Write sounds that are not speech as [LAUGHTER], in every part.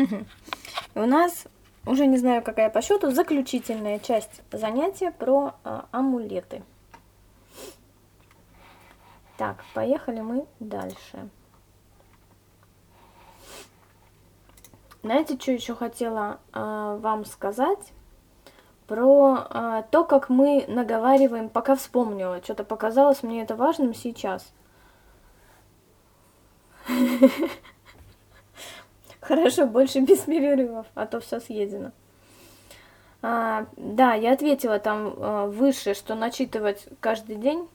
Мгм. У нас уже не знаю, какая по счету, заключительная часть занятия про а, амулеты. Так, поехали мы дальше. Знаете, что еще хотела а, вам сказать? Про а, то, как мы наговариваем, пока вспомнила. Что-то показалось мне это важным сейчас. [LAUGHS] Хорошо, больше [LAUGHS] без перерывов, а то все съедено. А, да, я ответила там а, выше, что начитывать каждый день.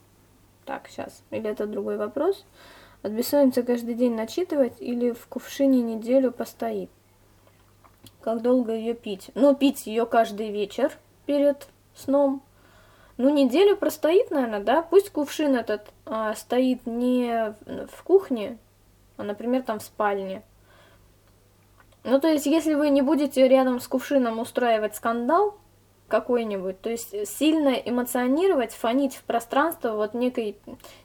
Так, сейчас. Или это другой вопрос. От бессонницы каждый день начитывать или в кувшине неделю постоит. Как долго ее пить? Ну, пить ее каждый вечер перед сном. Ну, неделю простоит, наверное, да? Пусть кувшин этот а, стоит не в кухне, а, например, там в спальне. Ну, то есть, если вы не будете рядом с кувшином устраивать скандал какой-нибудь, то есть сильно эмоционировать, фонить в пространство вот некой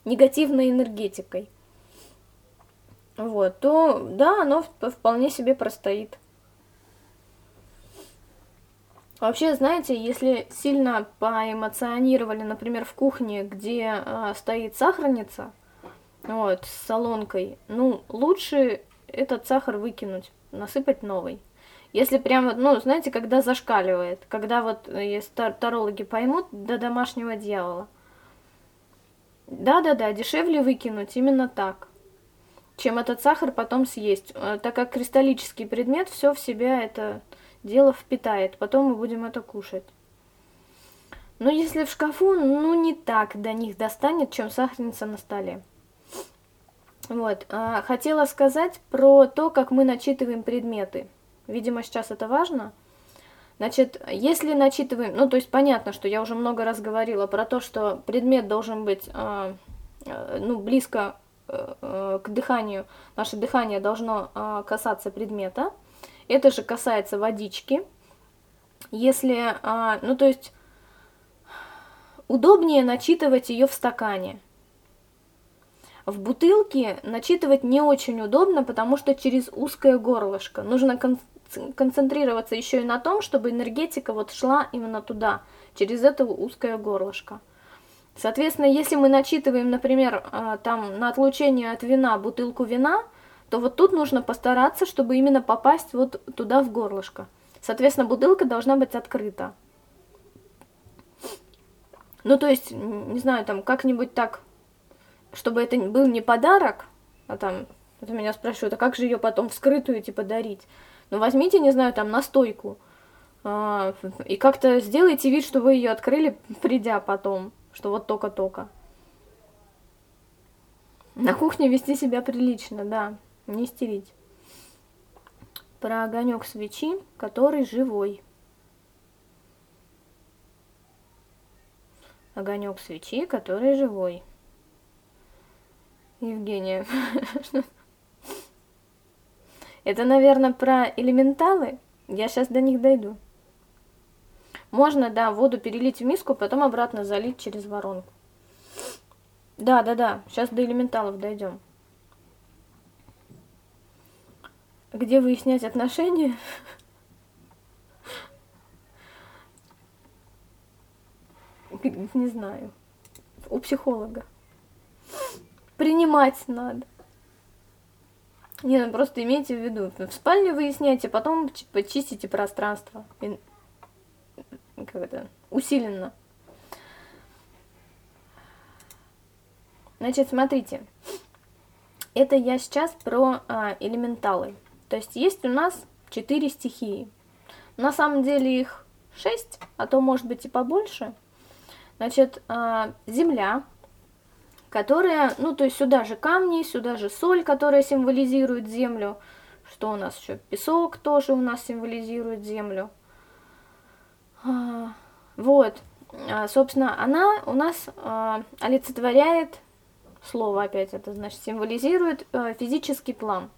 негативной энергетикой, вот, то да, оно вполне себе простоит. Вообще, знаете, если сильно поэмоционировали, например, в кухне, где э, стоит сахарница, вот, с солонкой, ну, лучше этот сахар выкинуть, насыпать новый. Если прямо, ну, знаете, когда зашкаливает, когда вот, э, если тарологи поймут, до домашнего дьявола. Да-да-да, дешевле выкинуть именно так, чем этот сахар потом съесть, э, так как кристаллический предмет все в себя это дело впитает, потом мы будем это кушать. Но если в шкафу, ну, не так до них достанет, чем сахарница на столе. Вот, а, хотела сказать про то, как мы начитываем предметы. Видимо, сейчас это важно. Значит, если начитываем, ну, то есть понятно, что я уже много раз говорила про то, что предмет должен быть, э, э, ну, близко э, к дыханию, наше дыхание должно э, касаться предмета. Это же касается водички. Если, э, ну, то есть удобнее начитывать ее в стакане. В бутылке начитывать не очень удобно, потому что через узкое горлышко. Нужно кон концентрироваться еще и на том, чтобы энергетика вот шла именно туда, через это узкое горлышко. Соответственно, если мы начитываем, например, а, там на отлучение от вина бутылку вина, то вот тут нужно постараться, чтобы именно попасть вот туда в горлышко. Соответственно, бутылка должна быть открыта. Ну, то есть, не знаю, там как-нибудь так чтобы это был не подарок, а там, это меня спрашивают, а как же ее потом вскрытую, типа, дарить? Ну, возьмите, не знаю, там, настойку, а, и как-то сделайте вид, что вы ее открыли, придя потом, что вот только-только. На кухне вести себя прилично, да, не истерить. Про огонек свечи, который живой. Огонек свечи, который живой. Евгения. Это, наверное, про элементалы. Я сейчас до них дойду. Можно, да, воду перелить в миску, потом обратно залить через воронку. Да, да, да. Сейчас до элементалов дойдем. Где выяснять отношения? Не знаю. У психолога принимать надо. Не, ну просто имейте в виду, в спальне выясняйте, потом почистите пространство. И, как это, усиленно. Значит, смотрите. Это я сейчас про а, элементалы. То есть есть у нас четыре стихии. На самом деле их шесть, а то может быть и побольше. Значит, а, земля, которые, ну, то есть сюда же камни, сюда же соль, которая символизирует землю. Что у нас еще? Песок тоже у нас символизирует землю. А, вот, а, собственно, она у нас а, олицетворяет, слово опять это значит, символизирует физический план.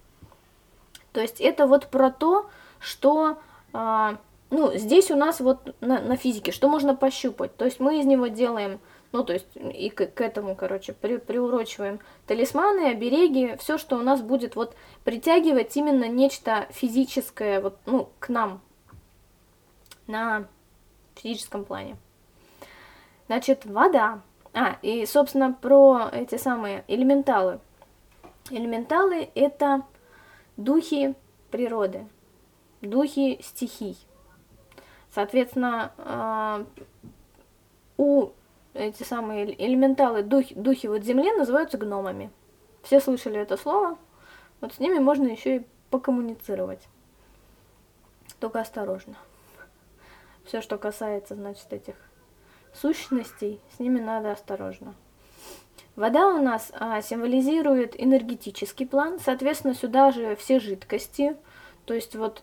То есть это вот про то, что, ну, здесь у нас вот на, на физике, что можно пощупать. То есть мы из него делаем Ну, то есть и к, к этому, короче, при, приурочиваем талисманы, обереги, все, что у нас будет вот притягивать именно нечто физическое вот, ну, к нам на физическом плане. Значит, вода. А, и, собственно, про эти самые элементалы. Элементалы – это духи природы, духи стихий. Соответственно, а, у эти самые элементалы, духи, духи вот земли называются гномами. Все слышали это слово. Вот с ними можно еще и покоммуницировать. Только осторожно. Все, что касается, значит, этих сущностей, с ними надо осторожно. Вода у нас а, символизирует энергетический план, соответственно, сюда же все жидкости, то есть вот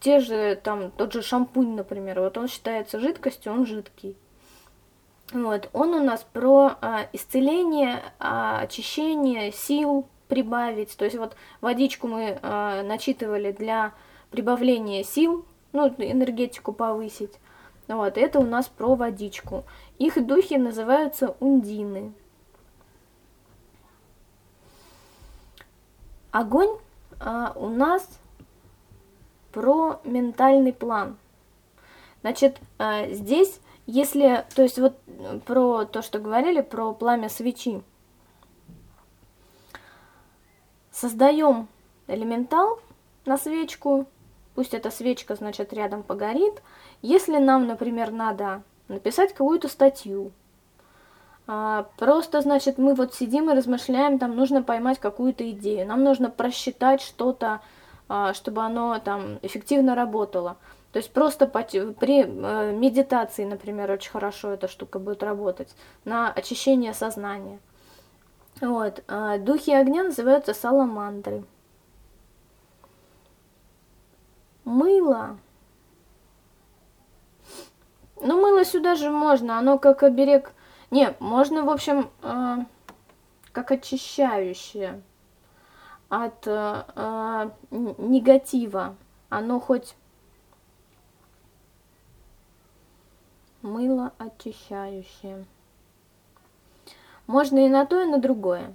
те же, там, тот же шампунь, например, вот он считается жидкостью, он жидкий. Вот, он у нас про а, исцеление, а, очищение, сил прибавить, то есть вот водичку мы а, начитывали для прибавления сил, ну, энергетику повысить. Вот, это у нас про водичку. Их духи называются ундины. Огонь а, у нас про ментальный план. Значит, а, здесь, если, то есть вот про то, что говорили, про пламя свечи. Создаем элементал на свечку, пусть эта свечка, значит, рядом погорит. Если нам, например, надо написать какую-то статью. А, просто, значит, мы вот сидим и размышляем, там нужно поймать какую-то идею, нам нужно просчитать что-то, а, чтобы оно там эффективно работало. То есть просто при э, медитации, например, очень хорошо эта штука будет работать, на очищение сознания. Вот. А, духи огня называются саламандры. Мыло ну, мыло сюда же можно, оно как оберег... Не, можно, в общем, э, как очищающее от э, негатива. Оно хоть... Мыло очищающее. Можно и на то, и на другое.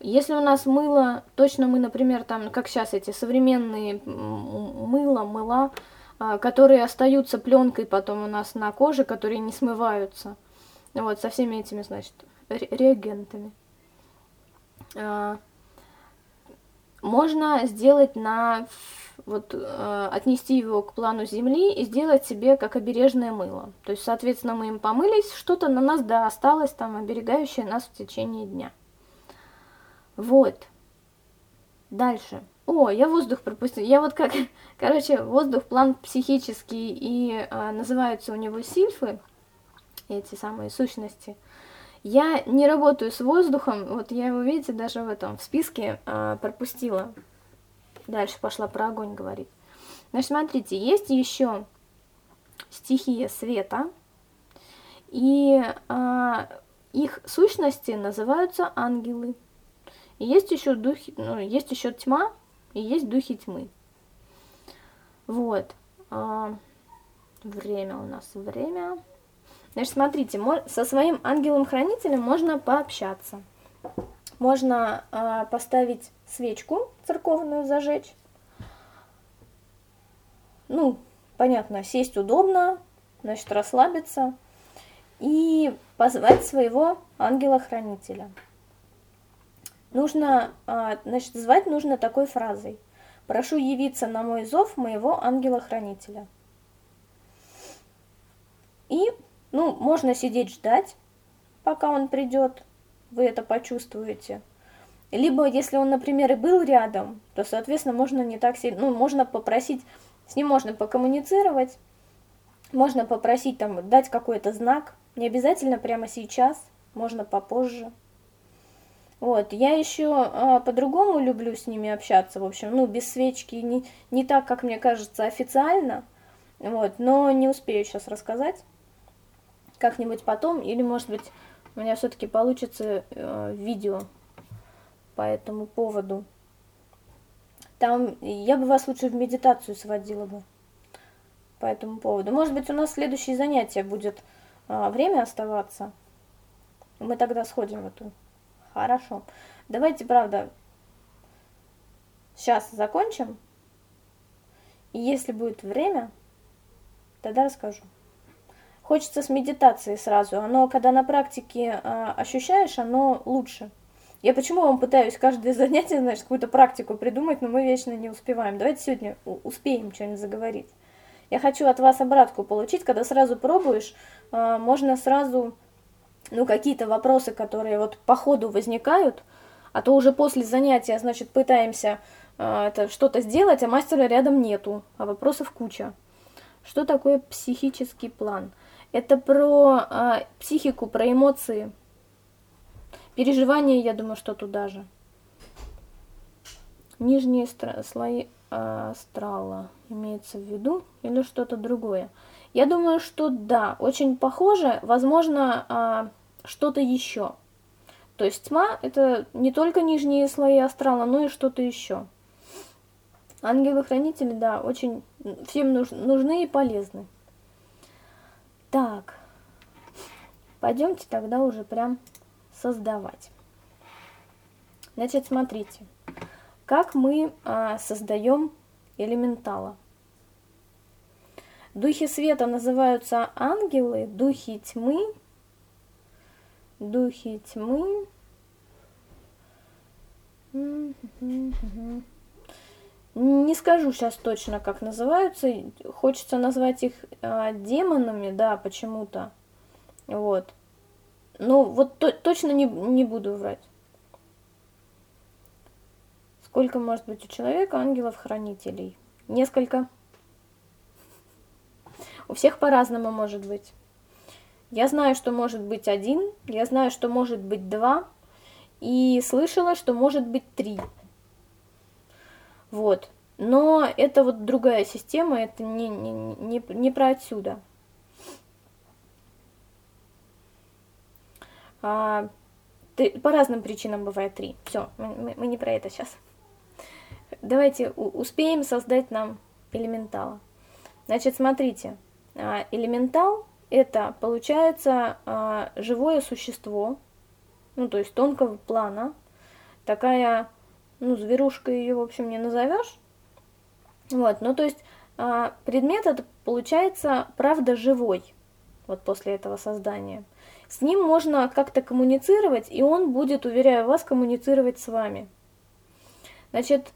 Если у нас мыло, точно мы, например, там, как сейчас эти современные мыло, мыла, а, которые остаются пленкой потом у нас на коже, которые не смываются. Вот, со всеми этими, значит, реагентами. А, можно сделать на вот э, отнести его к плану Земли и сделать себе как обережное мыло. То есть, соответственно, мы им помылись, что-то на нас, да, осталось там, оберегающее нас в течение дня. Вот. Дальше. О, я воздух пропустил. Я вот как, [LAUGHS] короче, воздух, план психический, и а, называются у него сильфы, эти самые сущности. Я не работаю с воздухом, вот я его, видите, даже в этом, в списке а, пропустила. Дальше пошла про огонь говорить. Значит, смотрите, есть еще стихия света, и а, их сущности называются ангелы. И есть еще духи, ну, есть еще тьма, и есть духи тьмы. Вот. А, время у нас, время. Значит, смотрите, со своим ангелом-хранителем можно пообщаться. Можно а, поставить свечку церковную зажечь. Ну, понятно, сесть удобно, значит, расслабиться. И позвать своего ангела-хранителя нужно, а, значит, звать нужно такой фразой. «Прошу явиться на мой зов моего ангела-хранителя». И, ну, можно сидеть ждать, пока он придет, вы это почувствуете. Либо, если он, например, и был рядом, то, соответственно, можно не так сильно, ну, можно попросить, с ним можно покоммуницировать, можно попросить там дать какой-то знак, не обязательно прямо сейчас, можно попозже. Вот, я еще а, по-другому люблю с ними общаться, в общем, ну, без свечки, не, не так, как мне кажется, официально, вот, но не успею сейчас рассказать, как-нибудь потом, или, может быть, у меня все-таки получится э, видео по этому поводу. Там, я бы вас лучше в медитацию сводила бы по этому поводу. Может быть, у нас следующее занятие будет а, время оставаться, мы тогда сходим в эту. Хорошо. Давайте, правда, сейчас закончим. И если будет время, тогда расскажу. Хочется с медитацией сразу. Оно, когда на практике э, ощущаешь, оно лучше. Я почему вам пытаюсь каждое [LAUGHS] занятие, знаешь, какую-то практику придумать, но мы вечно не успеваем. Давайте сегодня успеем что-нибудь заговорить. Я хочу от вас обратку получить, когда сразу пробуешь, э, можно сразу, ну, какие-то вопросы, которые вот по ходу возникают, а то уже после занятия, значит, пытаемся э, это что-то сделать, а мастера рядом нету, а вопросов куча. Что такое психический план? Это про э, психику, про эмоции. Переживания, я думаю, что туда же. Нижние слои астрала имеется в виду или что-то другое? Я думаю, что да, очень похоже, возможно, а, что-то еще. То есть тьма это не только нижние слои астрала, но и что-то еще. Ангелы-хранители, да, очень всем нужны и полезны. Так, пойдемте тогда уже прям создавать. Значит, смотрите, как мы а, создаем элементала. Духи света называются ангелы, духи тьмы, духи тьмы. Не скажу сейчас точно, как называются. Хочется назвать их а, демонами, да, почему-то. Вот. Ну, вот то, точно не, не буду врать. Сколько может быть у человека ангелов-хранителей? Несколько. У всех по-разному может быть. Я знаю, что может быть один, я знаю, что может быть два, и слышала, что может быть три. Вот. Но это вот другая система, это не, не, не, не про отсюда. А, ты, по разным причинам бывает три. Все, мы, мы не про это сейчас. Давайте успеем создать нам элементала. Значит, смотрите, а, элементал это получается а, живое существо, ну то есть тонкого плана, такая ну, зверушка ее, в общем, не назовешь. Вот, ну, то есть а, предмет это получается, правда, живой, вот после этого создания. С ним можно как-то коммуницировать, и он будет, уверяю вас, коммуницировать с вами. Значит,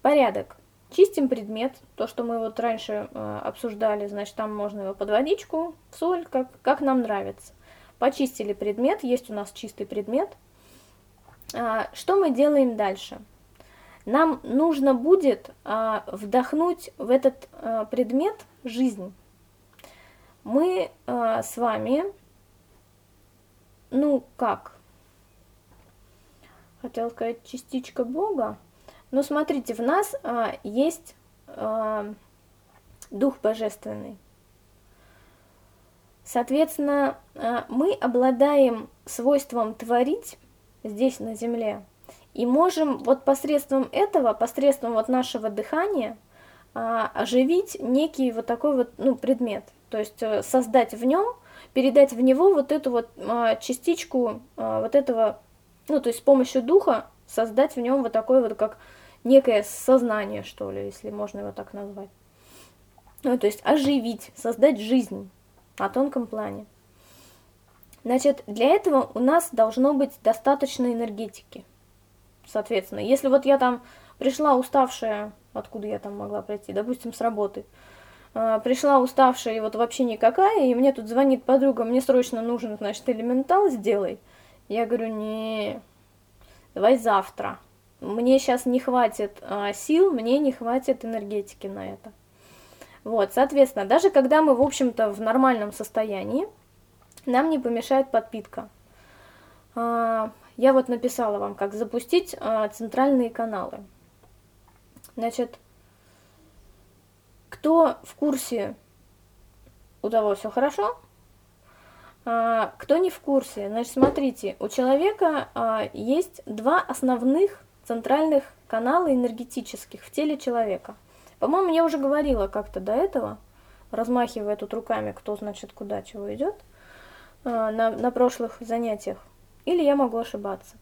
порядок. Чистим предмет, то, что мы вот раньше э, обсуждали, значит, там можно его под водичку, в соль, как, как нам нравится. Почистили предмет, есть у нас чистый предмет. А, что мы делаем дальше? нам нужно будет а, вдохнуть в этот а, предмет жизнь. Мы а, с вами, ну как, хотела сказать частичка Бога, но смотрите, в нас а, есть а, Дух Божественный. Соответственно, а, мы обладаем свойством творить здесь на земле – и можем вот посредством этого, посредством вот нашего дыхания а, оживить некий вот такой вот ну, предмет. То есть э, создать в нем, передать в него вот эту вот а, частичку а, вот этого, ну то есть с помощью духа создать в нем вот такое вот как некое сознание, что ли, если можно его так назвать. Ну, то есть оживить, создать жизнь на тонком плане. Значит, для этого у нас должно быть достаточно энергетики соответственно. Если вот я там пришла уставшая, откуда я там могла прийти, допустим, с работы, пришла уставшая и вот вообще никакая, и мне тут звонит подруга, мне срочно нужен, значит, элементал сделай. Я говорю, не, давай завтра. Мне сейчас не хватит а, сил, мне не хватит энергетики на это. Вот, соответственно, даже когда мы, в общем-то, в нормальном состоянии, нам не помешает подпитка. А, я вот написала вам, как запустить а, центральные каналы. Значит, кто в курсе, у того все хорошо. А, кто не в курсе, значит, смотрите, у человека а, есть два основных центральных канала энергетических в теле человека. По-моему, я уже говорила как-то до этого, размахивая тут руками, кто, значит, куда чего идет. а, на, на прошлых занятиях. Или я могу ошибаться.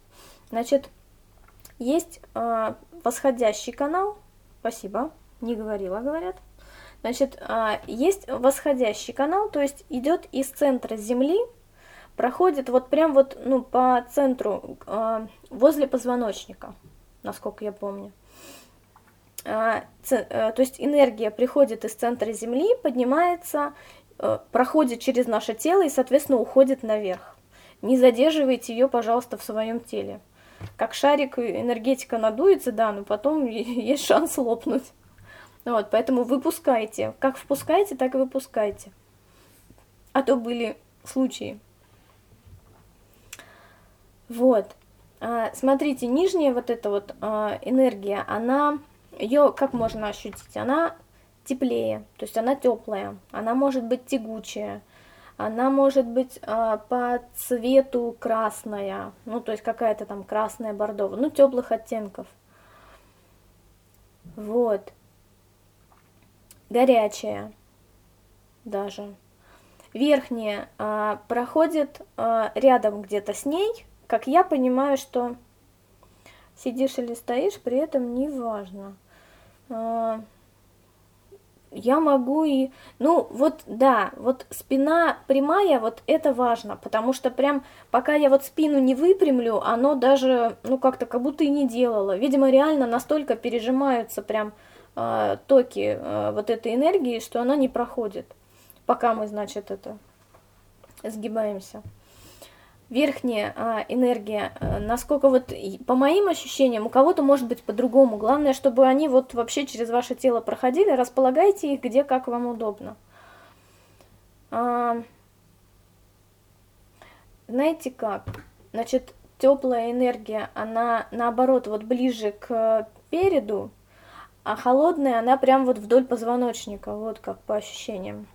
Значит, есть а, восходящий канал. Спасибо, не говорила, говорят. Значит, а, есть восходящий канал, то есть идет из центра Земли, проходит вот прям вот ну, по центру, а, возле позвоночника, насколько я помню. А, то есть энергия приходит из центра Земли, поднимается, проходит через наше тело и, соответственно, уходит наверх. Не задерживайте ее, пожалуйста, в своем теле. Как шарик энергетика надуется, да, но потом [LAUGHS] есть шанс лопнуть. Вот, поэтому выпускайте. Как впускайте, так и выпускайте. А то были случаи. Вот. А, смотрите, нижняя вот эта вот а, энергия, она, ее как можно ощутить? Она теплее, то есть она теплая, она может быть тягучая, она может быть а, по цвету красная, ну то есть какая-то там красная бордовая, ну теплых оттенков. Вот горячая даже. Верхняя а, проходит а, рядом где-то с ней, как я понимаю, что сидишь или стоишь, при этом не важно. А, я могу и... Ну, вот, да, вот спина прямая, вот это важно, потому что прям пока я вот спину не выпрямлю, оно даже, ну, как-то как будто и не делало. Видимо, реально настолько пережимаются прям токи э, вот этой энергии, что она не проходит, пока мы, значит, это сгибаемся. Верхняя э, энергия, э, насколько вот по моим ощущениям, у кого-то может быть по-другому. Главное, чтобы они вот вообще через ваше тело проходили, располагайте их где как вам удобно. А, знаете как? Значит, теплая энергия, она наоборот вот ближе к переду, а холодная она прям вот вдоль позвоночника, вот как по ощущениям.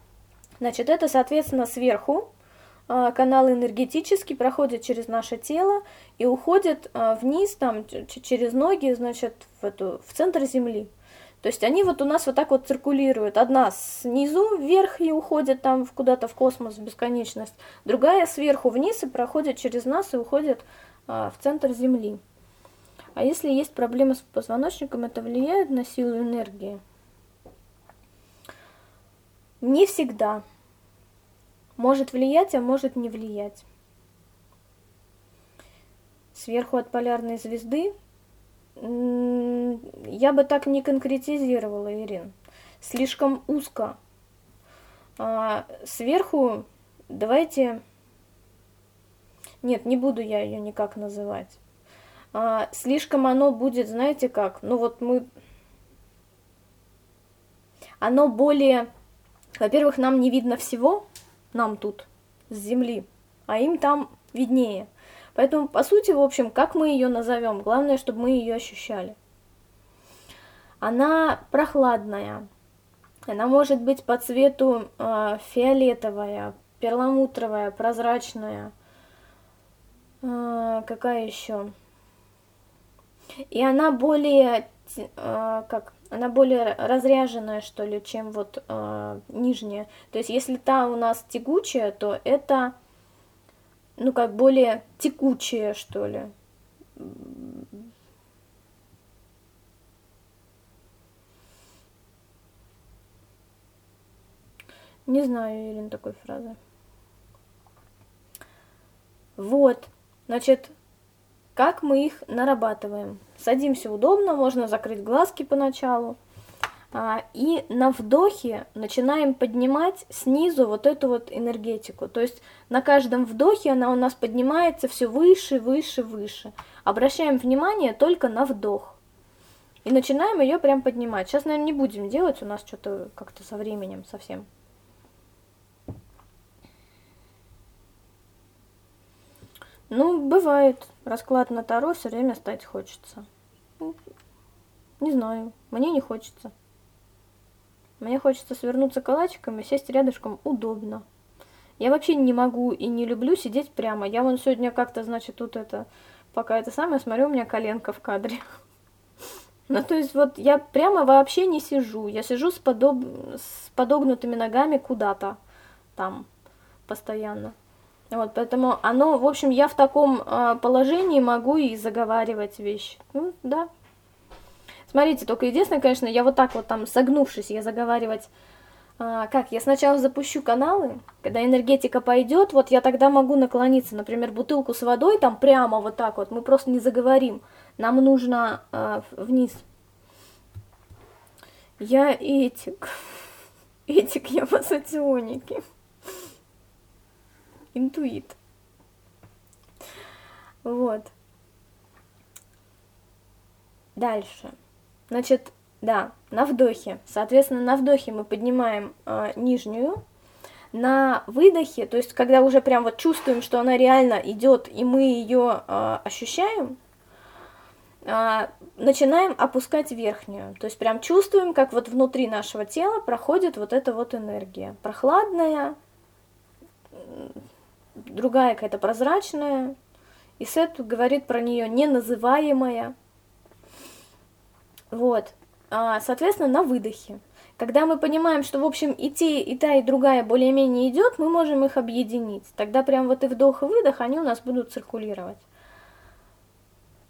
Значит, это, соответственно, сверху а, канал энергетический проходит через наше тело и уходит а, вниз, там, через ноги, значит, в, эту, в центр Земли. То есть они вот у нас вот так вот циркулируют. Одна снизу вверх и уходит там куда-то в космос, в бесконечность. Другая сверху вниз и проходит через нас и уходит а, в центр Земли. А если есть проблемы с позвоночником, это влияет на силу энергии? Не всегда. Может влиять, а может не влиять. Сверху от полярной звезды я бы так не конкретизировала, Ирин. Слишком узко. А сверху давайте... Нет, не буду я ее никак называть а, слишком оно будет, знаете как, ну вот мы... Оно более... Во-первых, нам не видно всего, нам тут, с земли, а им там виднее. Поэтому, по сути, в общем, как мы ее назовем, главное, чтобы мы ее ощущали. Она прохладная, она может быть по цвету э, фиолетовая, перламутровая, прозрачная. Э, какая еще? И она более, э, как, она более разряженная, что ли, чем вот э, нижняя. То есть, если та у нас тягучая, то это, ну, как более текучая, что ли. Не знаю, Ирин, такой фразы. Вот, значит, как мы их нарабатываем? Садимся удобно, можно закрыть глазки поначалу. А, и на вдохе начинаем поднимать снизу вот эту вот энергетику. То есть на каждом вдохе она у нас поднимается все выше, выше, выше. Обращаем внимание только на вдох. И начинаем ее прям поднимать. Сейчас, наверное, не будем делать, у нас что-то как-то со временем совсем. Ну, бывает. Расклад на Таро все время стать хочется. Ну, не знаю, мне не хочется. Мне хочется свернуться калачиком и сесть рядышком удобно. Я вообще не могу и не люблю сидеть прямо. Я вон сегодня как-то, значит, тут это, пока это самое, смотрю, у меня коленка в кадре. [LAUGHS] Ну, то есть вот я прямо вообще не сижу. Я сижу с, подоб... с подогнутыми ногами куда-то там постоянно. Вот, поэтому оно, в общем, я в таком э, положении могу и заговаривать вещи. Ну, да. Смотрите, только единственное, конечно, я вот так вот там согнувшись, я заговаривать а, как, я сначала запущу каналы, когда энергетика пойдет, вот я тогда могу наклониться, например, бутылку с водой, там прямо вот так вот, мы просто не заговорим, нам нужно а, вниз. Я этик, [LAUGHS] этик, я по соционике, интуит. Вот. Дальше. Значит, да, на вдохе. Соответственно, на вдохе мы поднимаем э, нижнюю. На выдохе, то есть когда уже прям вот чувствуем, что она реально идет, и мы ее э, ощущаем, э, начинаем опускать верхнюю. То есть прям чувствуем, как вот внутри нашего тела проходит вот эта вот энергия. Прохладная, другая какая-то прозрачная. И Сет говорит про нее неназываемая. Вот. А, соответственно, на выдохе. Когда мы понимаем, что, в общем, и те, и та, и другая более-менее идет, мы можем их объединить. Тогда прям вот и вдох, и выдох, они у нас будут циркулировать.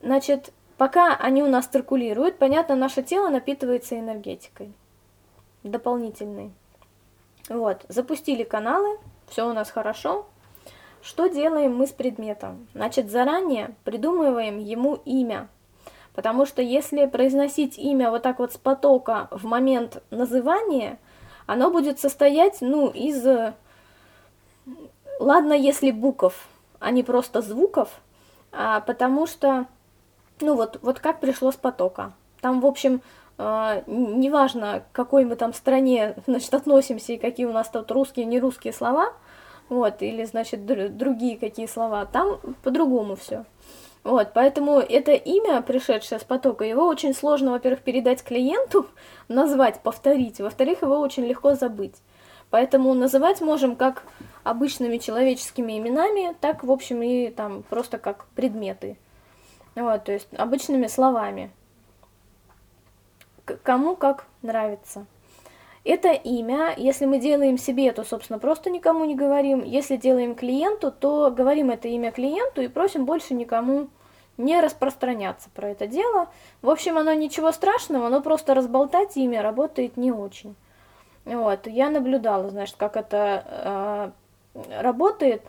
Значит, пока они у нас циркулируют, понятно, наше тело напитывается энергетикой дополнительной. Вот, запустили каналы, все у нас хорошо. Что делаем мы с предметом? Значит, заранее придумываем ему имя – Потому что если произносить имя вот так вот с потока в момент называния, оно будет состоять, ну, из... Ладно, если букв, а не просто звуков, а, потому что, ну, вот, вот как пришло с потока. Там, в общем, э, неважно, к какой мы там стране, [LAUGHS] значит, относимся и какие у нас тут русские, не русские слова, вот, или, значит, другие какие слова, там по-другому все. Вот, поэтому это имя, пришедшее с потока, его очень сложно, во-первых, передать клиенту, [LAUGHS] назвать, повторить, во-вторых, его очень легко забыть. Поэтому называть можем как обычными человеческими именами, так, в общем, и там просто как предметы. Вот, то есть обычными словами. К кому как нравится. Это имя, если мы делаем себе, то, собственно, просто никому не говорим. Если делаем клиенту, то говорим это имя клиенту и просим больше никому не распространяться про это дело. В общем, оно ничего страшного, но просто разболтать имя работает не очень. Вот, я наблюдала, значит, как это э, работает.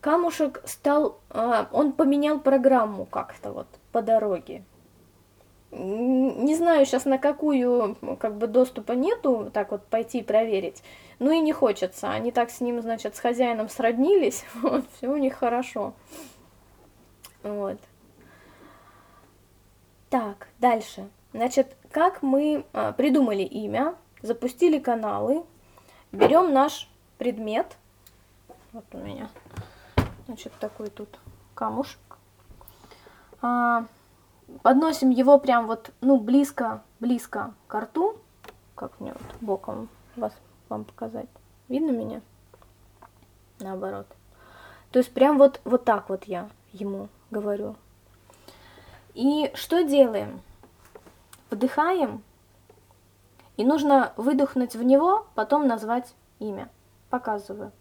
Камушек стал, э, он поменял программу как-то вот по дороге не знаю сейчас на какую как бы доступа нету, так вот пойти проверить. Ну и не хочется. Они так с ним, значит, с хозяином сроднились, [LAUGHS] вот, все у них хорошо. Вот. Так, дальше. Значит, как мы а, придумали имя, запустили каналы, берем наш предмет. Вот у меня, значит, такой тут камушек. А, подносим его прям вот, ну, близко, близко к рту. Как мне вот боком вас, вам показать? Видно меня? Наоборот. То есть прям вот, вот так вот я ему говорю. И что делаем? Вдыхаем. И нужно выдохнуть в него, потом назвать имя. Показываю.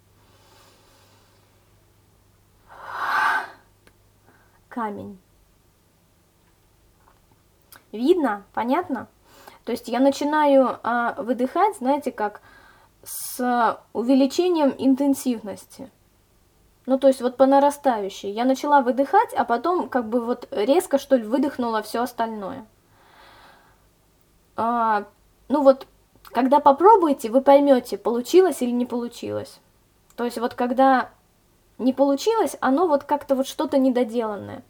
Камень. Видно? Понятно? То есть я начинаю а, выдыхать, знаете, как с увеличением интенсивности. Ну, то есть вот по нарастающей. Я начала выдыхать, а потом как бы вот резко, что ли, выдохнула все остальное. А, ну вот, когда попробуете, вы поймете, получилось или не получилось. То есть вот когда не получилось, оно вот как-то вот что-то недоделанное.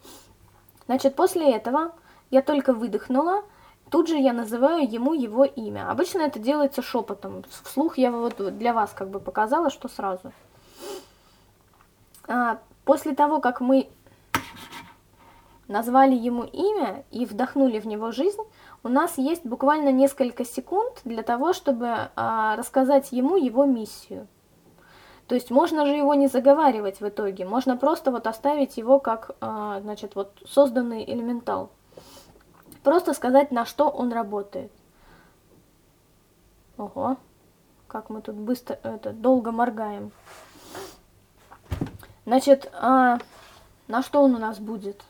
Значит, после этого я только выдохнула, тут же я называю ему его имя. Обычно это делается шепотом. Вслух я вот для вас как бы показала, что сразу. А, после того, как мы назвали ему имя и вдохнули в него жизнь, у нас есть буквально несколько секунд для того, чтобы а, рассказать ему его миссию. То есть можно же его не заговаривать в итоге, можно просто вот оставить его как, а, значит, вот созданный элементал. Просто сказать, на что он работает. Ого, как мы тут быстро, это, долго моргаем. Значит, а, на что он у нас будет?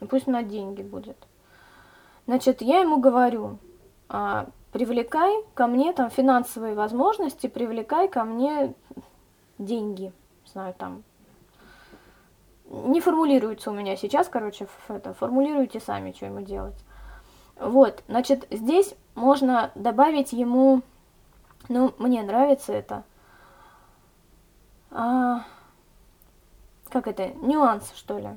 Ну, пусть на деньги будет. Значит, я ему говорю, а, привлекай ко мне там финансовые возможности, привлекай ко мне деньги, знаю, там. Не формулируется у меня сейчас, короче, это, формулируйте сами, что ему делать. Вот, значит, здесь можно добавить ему, ну, мне нравится это, а, как это, нюанс, что ли.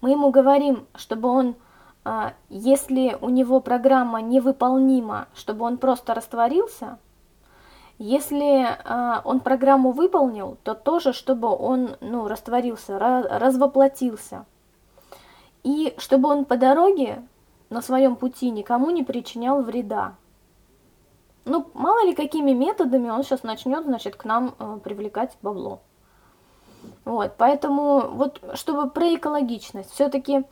Мы ему говорим, чтобы он а, если у него программа невыполнима, чтобы он просто растворился, если а, он программу выполнил, то тоже, чтобы он ну, растворился, развоплотился. И чтобы он по дороге на своем пути никому не причинял вреда. Ну, мало ли какими методами он сейчас начнет, значит, к нам э, привлекать бабло. Вот, поэтому вот, чтобы про экологичность, все-таки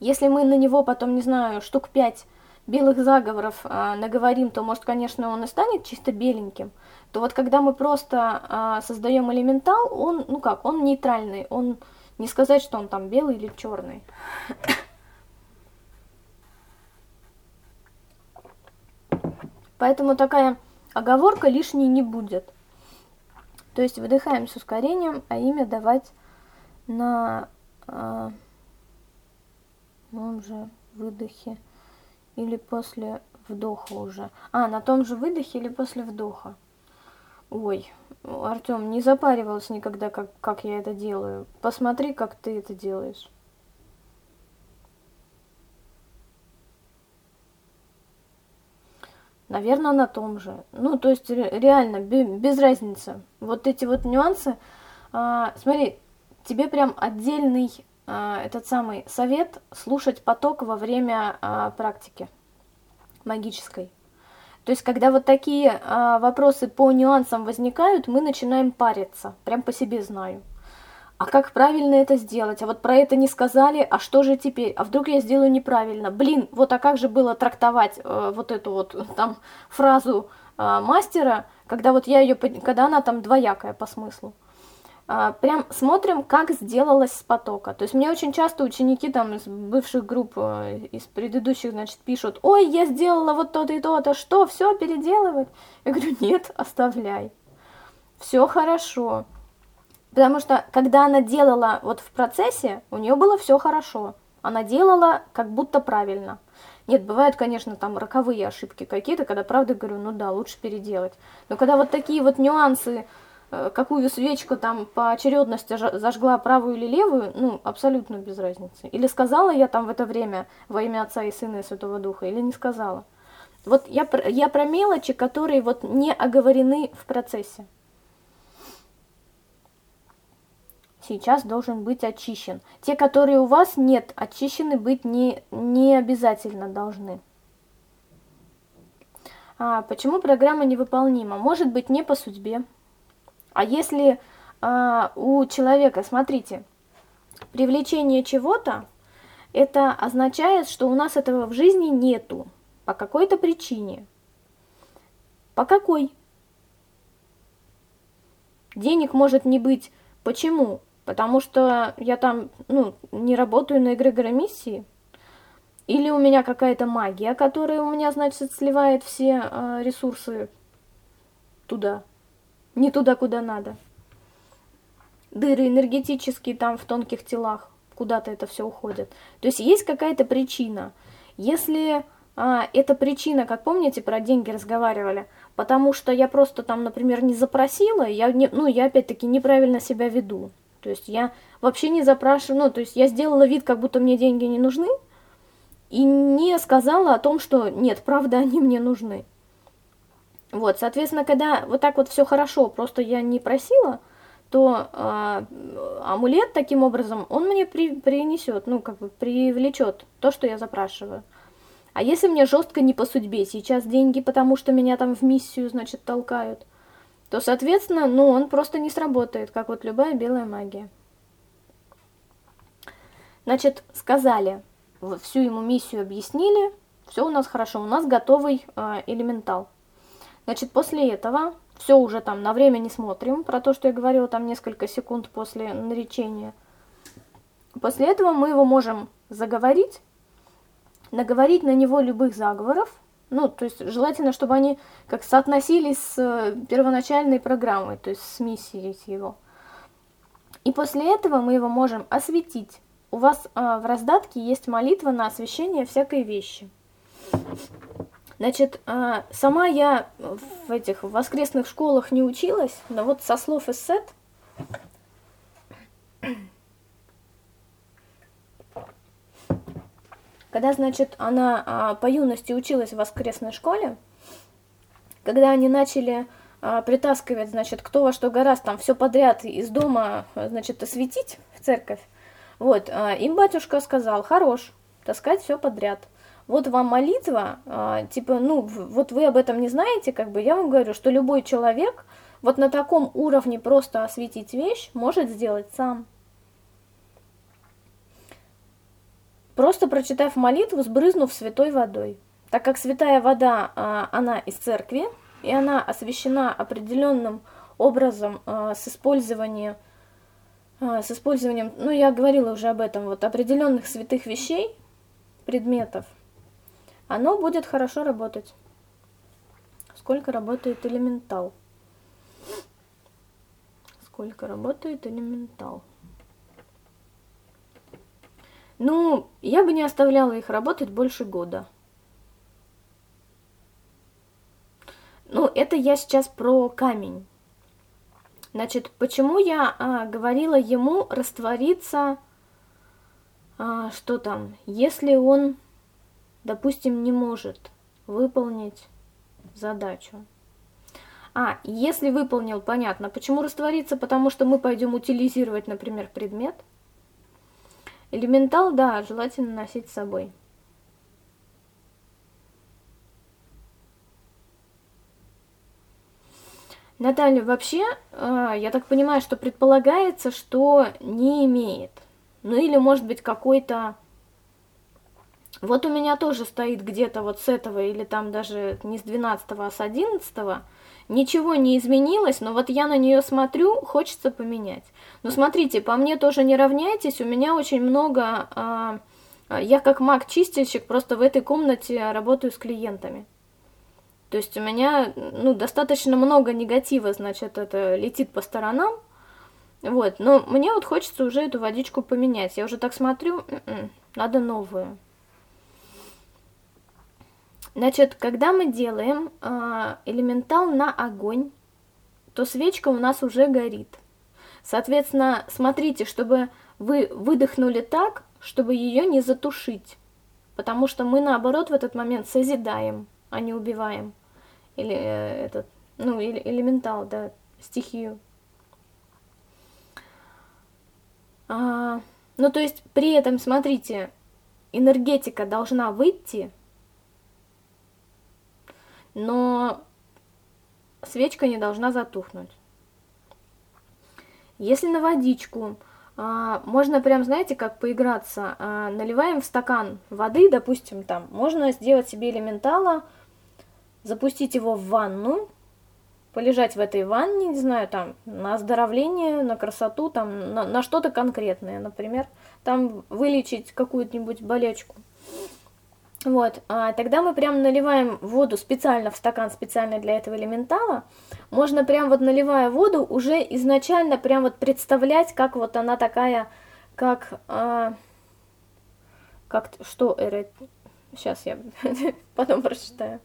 если мы на него потом, не знаю, штук пять белых заговоров а, наговорим, то, может, конечно, он и станет чисто беленьким. То вот когда мы просто а, создаем элементал, он, ну как, он нейтральный, он не сказать, что он там белый или черный. Поэтому такая оговорка лишней не будет. То есть выдыхаем с ускорением, а имя давать на... А, том же выдохе или после вдоха уже. А, на том же выдохе или после вдоха. Ой, Артем, не запаривался никогда, как, как я это делаю. Посмотри, как ты это делаешь. Наверное, на том же. Ну, то есть, реально, без разницы. Вот эти вот нюансы. А, смотри, тебе прям отдельный этот самый совет слушать поток во время а, практики магической. То есть, когда вот такие а, вопросы по нюансам возникают, мы начинаем париться, прям по себе знаю. А как правильно это сделать? А вот про это не сказали, а что же теперь? А вдруг я сделаю неправильно? Блин, вот а как же было трактовать э, вот эту вот [LAUGHS] там фразу э, мастера, когда вот я ее, когда она там двоякая по смыслу? А, прям смотрим, как сделалось с потока. То есть мне очень часто ученики там из бывших групп, э, из предыдущих, значит, пишут, ой, я сделала вот то-то и то-то, что, все переделывать? Я говорю, нет, оставляй. Все хорошо. Потому что, когда она делала вот в процессе, у нее было все хорошо. Она делала как будто правильно. Нет, бывают, конечно, там роковые ошибки какие-то, когда правда говорю, ну да, лучше переделать. Но когда вот такие вот нюансы, какую свечку там по очередности зажгла правую или левую, ну, абсолютно без разницы. Или сказала я там в это время во имя Отца и Сына и Святого Духа, или не сказала. Вот я, я про мелочи, которые вот не оговорены в процессе. Сейчас должен быть очищен. Те, которые у вас нет, очищены быть не, не обязательно должны. А, почему программа невыполнима? Может быть, не по судьбе. А если а, у человека, смотрите, привлечение чего-то, это означает, что у нас этого в жизни нету по какой-то причине. По какой? Денег может не быть. Почему? Потому что я там, ну, не работаю на эгрегоре миссии. Или у меня какая-то магия, которая у меня, значит, сливает все э, ресурсы туда не туда, куда надо. Дыры энергетические там в тонких телах, куда-то это все уходит. То есть есть какая-то причина. Если а, эта причина, как помните, про деньги разговаривали, потому что я просто там, например, не запросила, я не, ну, я опять-таки неправильно себя веду. То есть я вообще не запрашиваю, ну, то есть я сделала вид, как будто мне деньги не нужны, и не сказала о том, что нет, правда, они мне нужны. Вот, соответственно, когда вот так вот все хорошо, просто я не просила, то э, амулет таким образом, он мне при, принесет, ну, как бы привлечет то, что я запрашиваю. А если мне жестко не по судьбе, сейчас деньги, потому что меня там в миссию, значит, толкают, то, соответственно, ну, он просто не сработает, как вот любая белая магия. Значит, сказали, всю ему миссию объяснили, все у нас хорошо, у нас готовый э, элементал. Значит, после этого все уже там на время не смотрим, про то, что я говорила там несколько секунд после наречения. После этого мы его можем заговорить, наговорить на него любых заговоров, ну, то есть желательно, чтобы они как соотносились с э, первоначальной программой, то есть с миссией его. И после этого мы его можем осветить. У вас э, в раздатке есть молитва на освещение всякой вещи. Значит, э, сама я в этих воскресных школах не училась, но вот со слов эссет, когда, значит, она а, по юности училась в воскресной школе, когда они начали а, притаскивать, значит, кто во что гораздо, там все подряд из дома, значит, осветить в церковь, вот, а, им батюшка сказал, хорош, таскать все подряд. Вот вам молитва, а, типа, ну, вот вы об этом не знаете, как бы, я вам говорю, что любой человек вот на таком уровне просто осветить вещь может сделать сам. просто прочитав молитву, сбрызнув святой водой. Так как святая вода, а, она из церкви, и она освящена определенным образом а, с использованием, с использованием, ну я говорила уже об этом, вот определенных святых вещей, предметов, оно будет хорошо работать. Сколько работает элементал? Сколько работает элементал? Ну, я бы не оставляла их работать больше года. Ну, это я сейчас про камень. Значит, почему я а, говорила ему раствориться, а, что там, если он, допустим, не может выполнить задачу. А, если выполнил, понятно. Почему раствориться? Потому что мы пойдем утилизировать, например, предмет – Элементал, да, желательно носить с собой. Наталья, вообще, э, я так понимаю, что предполагается, что не имеет. Ну или может быть какой-то... Вот у меня тоже стоит где-то вот с этого, или там даже не с 12, а с 11 Ничего не изменилось, но вот я на нее смотрю, хочется поменять. Но смотрите, по мне тоже не равняйтесь, у меня очень много... А, я как маг-чистильщик просто в этой комнате работаю с клиентами. То есть у меня ну, достаточно много негатива, значит, это летит по сторонам. Вот, но мне вот хочется уже эту водичку поменять. Я уже так смотрю, м-м, надо новую. Значит, когда мы делаем э, элементал на огонь, то свечка у нас уже горит. Соответственно, смотрите, чтобы вы выдохнули так, чтобы ее не затушить. Потому что мы, наоборот, в этот момент созидаем, а не убиваем. Или э, этот, ну, или элементал, да, стихию. А, ну, то есть, при этом, смотрите, энергетика должна выйти, но свечка не должна затухнуть. Если на водичку, а, можно прям, знаете, как поиграться, а, наливаем в стакан воды, допустим, там, можно сделать себе элементала, запустить его в ванну, полежать в этой ванне, не знаю, там, на оздоровление, на красоту, там, на, на что-то конкретное, например, там, вылечить какую-нибудь болячку. Вот, а тогда мы прям наливаем воду специально в стакан, специально для этого элементала. Можно прям вот наливая воду, уже изначально прям вот представлять, как вот она такая, как, а, как, что, это, сейчас я [LAUGHS] потом прочитаю.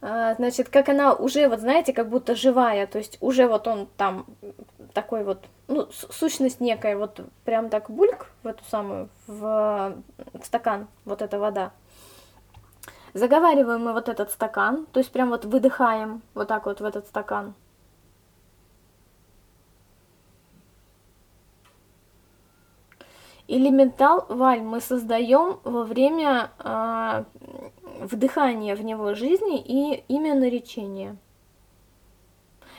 А, значит, как она уже, вот знаете, как будто живая, то есть уже вот он там такой вот, ну, сущность некая, вот прям так бульк в эту самую, в, в стакан, вот эта вода. Заговариваем мы вот этот стакан, то есть прям вот выдыхаем вот так вот в этот стакан. Элементал валь мы создаем во время э, вдыхания в него жизни и имя наречения.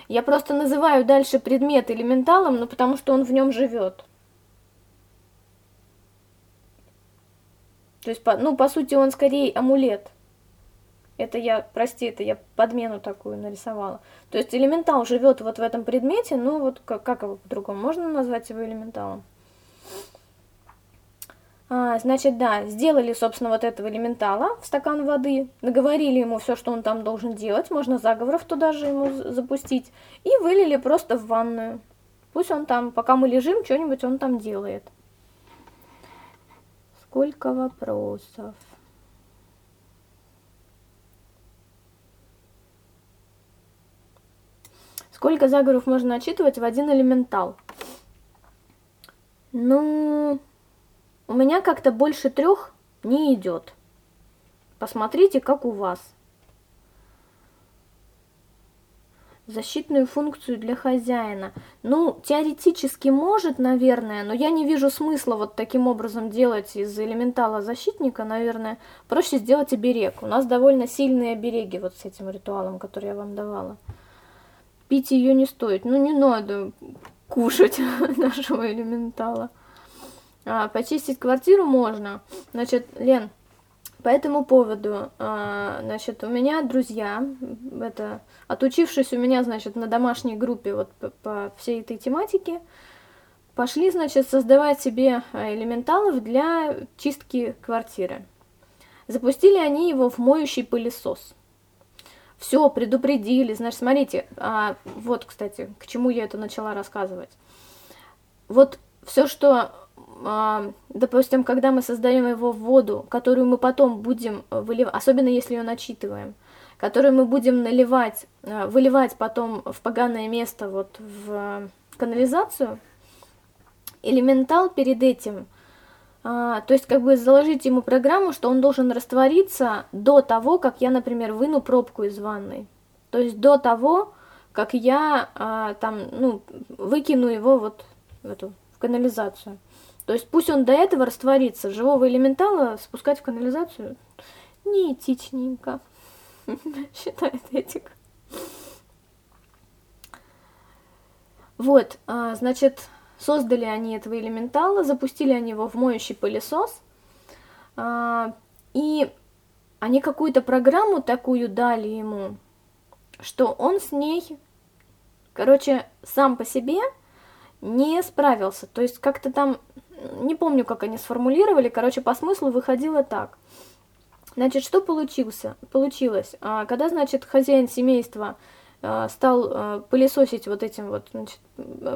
Я просто называю дальше предмет элементалом, ну потому что он в нем живет. То есть, по, ну, по сути, он скорее амулет. Это я, прости, это я подмену такую нарисовала. То есть элементал живет вот в этом предмете, ну вот как, как его по-другому можно назвать его элементалом? А, значит, да, сделали, собственно, вот этого элементала в стакан воды, наговорили ему все, что он там должен делать, можно заговоров туда же ему запустить, и вылили просто в ванную. Пусть он там, пока мы лежим, что-нибудь он там делает. Сколько вопросов? Сколько заговоров можно начитывать в один элементал? Ну, у меня как-то больше трех не идет. Посмотрите, как у вас. защитную функцию для хозяина. Ну, теоретически может, наверное, но я не вижу смысла вот таким образом делать из элементала защитника, наверное, проще сделать оберег. У нас довольно сильные обереги вот с этим ритуалом, который я вам давала. Пить ее не стоит, ну не надо кушать [LAUGHS] нашего элементала. А, почистить квартиру можно. Значит, Лен, по этому поводу, а, значит, у меня друзья, это, отучившись у меня, значит, на домашней группе вот по, по всей этой тематике, пошли, значит, создавать себе а, элементалов для чистки квартиры. Запустили они его в моющий пылесос. Все, предупредили, значит, смотрите, а, вот, кстати, к чему я это начала рассказывать. Вот все, что а, допустим, когда мы создаем его в воду, которую мы потом будем выливать, особенно если ее начитываем, которую мы будем наливать, а, выливать потом в поганое место, вот в канализацию, элементал перед этим, то есть как бы заложить ему программу, что он должен раствориться до того, как я, например, выну пробку из ванной. То есть до того, как я там, ну, выкину его вот в эту в канализацию. То есть пусть он до этого растворится, живого элементала спускать в канализацию неэтичненько, [LAUGHS] считает этик. Вот, а, значит, создали они этого элементала, запустили они его в моющий пылесос, а, и они какую-то программу такую дали ему, что он с ней, короче, сам по себе не справился. То есть как-то там не помню, как они сформулировали, короче, по смыслу выходило так. Значит, что получился? получилось? А, когда, значит, хозяин семейства стал а, пылесосить вот этим вот, значит,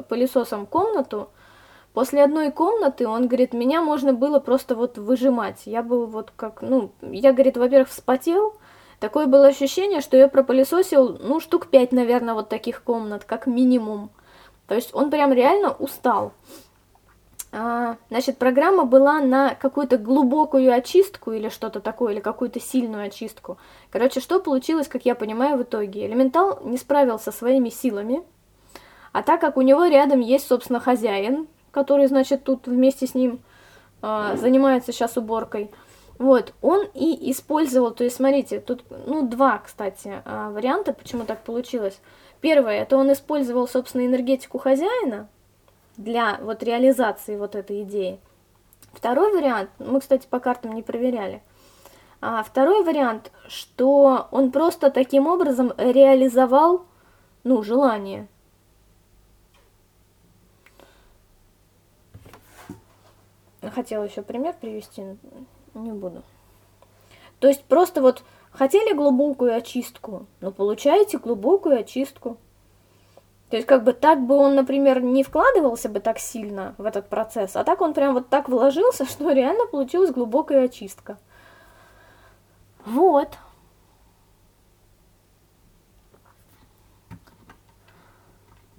пылесосом комнату, после одной комнаты он, говорит, меня можно было просто вот выжимать. Я был вот как, ну, я, говорит, во-первых, вспотел, такое было ощущение, что я пропылесосил, ну, штук пять, наверное, вот таких комнат, как минимум. То есть он прям реально устал. А, значит, программа была на какую-то глубокую очистку или что-то такое, или какую-то сильную очистку. Короче, что получилось, как я понимаю, в итоге? Элементал не справился своими силами, а так как у него рядом есть, собственно, хозяин, который, значит, тут вместе с ним э, занимается сейчас уборкой, вот, он и использовал, то есть, смотрите, тут, ну, два, кстати, э, варианта, почему так получилось. Первое, это он использовал, собственно, энергетику хозяина, для вот реализации вот этой идеи. Второй вариант, мы, кстати, по картам не проверяли, а второй вариант, что он просто таким образом реализовал, ну, желание. Хотела еще пример привести, не буду. То есть просто вот хотели глубокую очистку, но получаете глубокую очистку. То есть как бы так бы он, например, не вкладывался бы так сильно в этот процесс, а так он прям вот так вложился, [LAUGHS] что реально получилась глубокая очистка. Вот.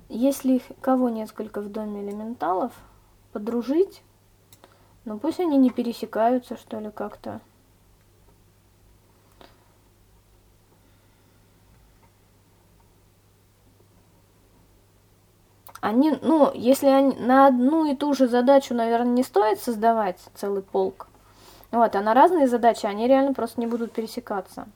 Если кого несколько в доме элементалов, подружить, ну пусть они не пересекаются, что ли, как-то. Они, ну, если они на одну и ту же задачу, наверное, не стоит создавать целый полк. Вот, а на разные задачи они реально просто не будут пересекаться.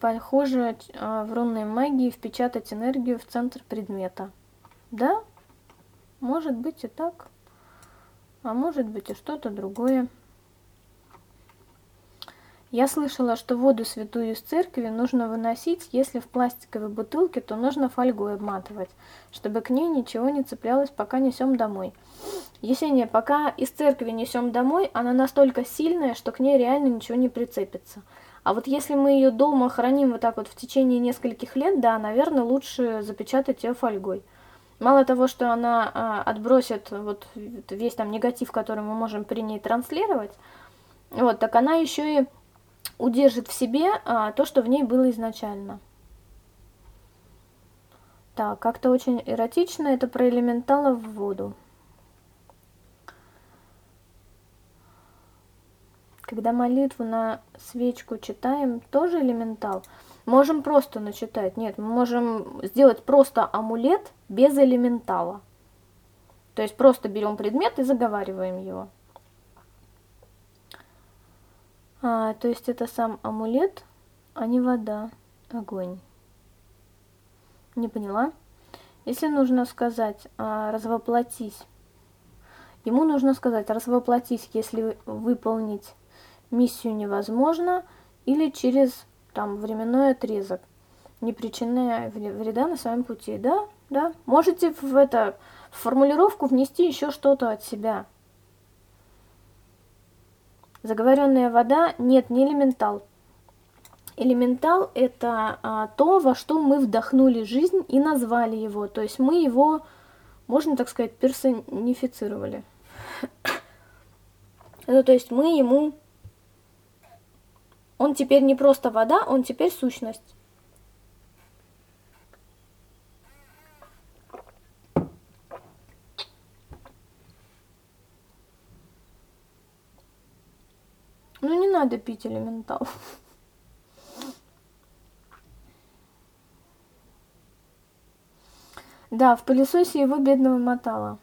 Похоже а, в рунной магии впечатать энергию в центр предмета. Да? Может быть и так. а может быть и что-то другое. Я слышала, что воду святую из церкви нужно выносить, если в пластиковой бутылке, то нужно фольгой обматывать, чтобы к ней ничего не цеплялось, пока несем домой. Есения, пока из церкви несем домой, она настолько сильная, что к ней реально ничего не прицепится. А вот если мы ее дома храним вот так вот в течение нескольких лет, да, наверное, лучше запечатать ее фольгой. Мало того, что она а, отбросит вот весь там негатив, который мы можем при ней транслировать, вот, так она еще и удержит в себе а, то, что в ней было изначально. Так, как-то очень эротично это про элементала в воду. Когда молитву на свечку читаем, тоже элементал. Можем просто начитать. Нет, мы можем сделать просто амулет без элементала. То есть просто берем предмет и заговариваем его. А, то есть это сам амулет, а не вода, огонь. Не поняла? Если нужно сказать а, «развоплотись», ему нужно сказать «развоплотись», если выполнить миссию невозможно, или через там временной отрезок, не причиняя вреда на своем пути. Да, да, можете в это в формулировку внести еще что-то от себя. Заговоренная вода, нет, не элементал. Элементал – это а, то, во что мы вдохнули жизнь и назвали его. То есть мы его, можно так сказать, персонифицировали. [COUGHS] Ну, то есть мы ему он теперь не просто вода, он теперь сущность. Ну не надо пить элементал. Да, в пылесосе его бедного мотало.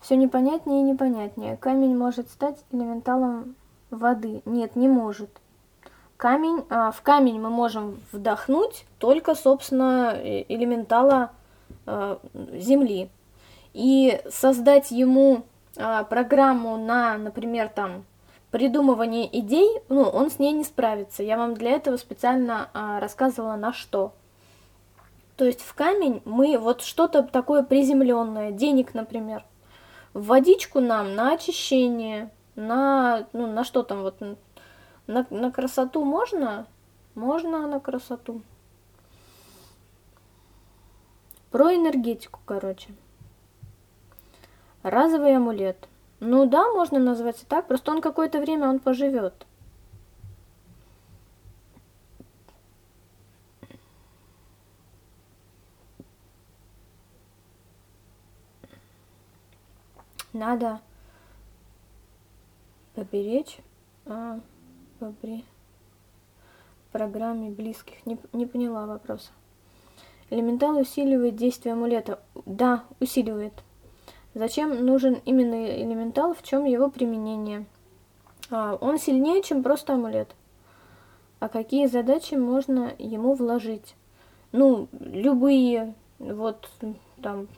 Все непонятнее и непонятнее. Камень может стать элементалом воды. Нет, не может. Камень, а, в камень мы можем вдохнуть только, собственно, э, элементала а, Земли. И создать ему а, программу на, например, там, придумывание идей, ну, он с ней не справится. Я вам для этого специально а, рассказывала на что. То есть в камень мы вот что-то такое приземленное, денег, например, в водичку нам на очищение, на, ну, на что там вот, на, на красоту можно? Можно на красоту. Про энергетику, короче. Разовый амулет. Ну да, можно назвать и так, просто он какое-то время он поживет. Надо поберечь а, при программе близких. Не, не поняла вопроса. Элементал усиливает действие амулета. Да, усиливает. Зачем нужен именно элементал, в чем его применение? А, он сильнее, чем просто амулет. А какие задачи можно ему вложить? Ну, любые, вот там,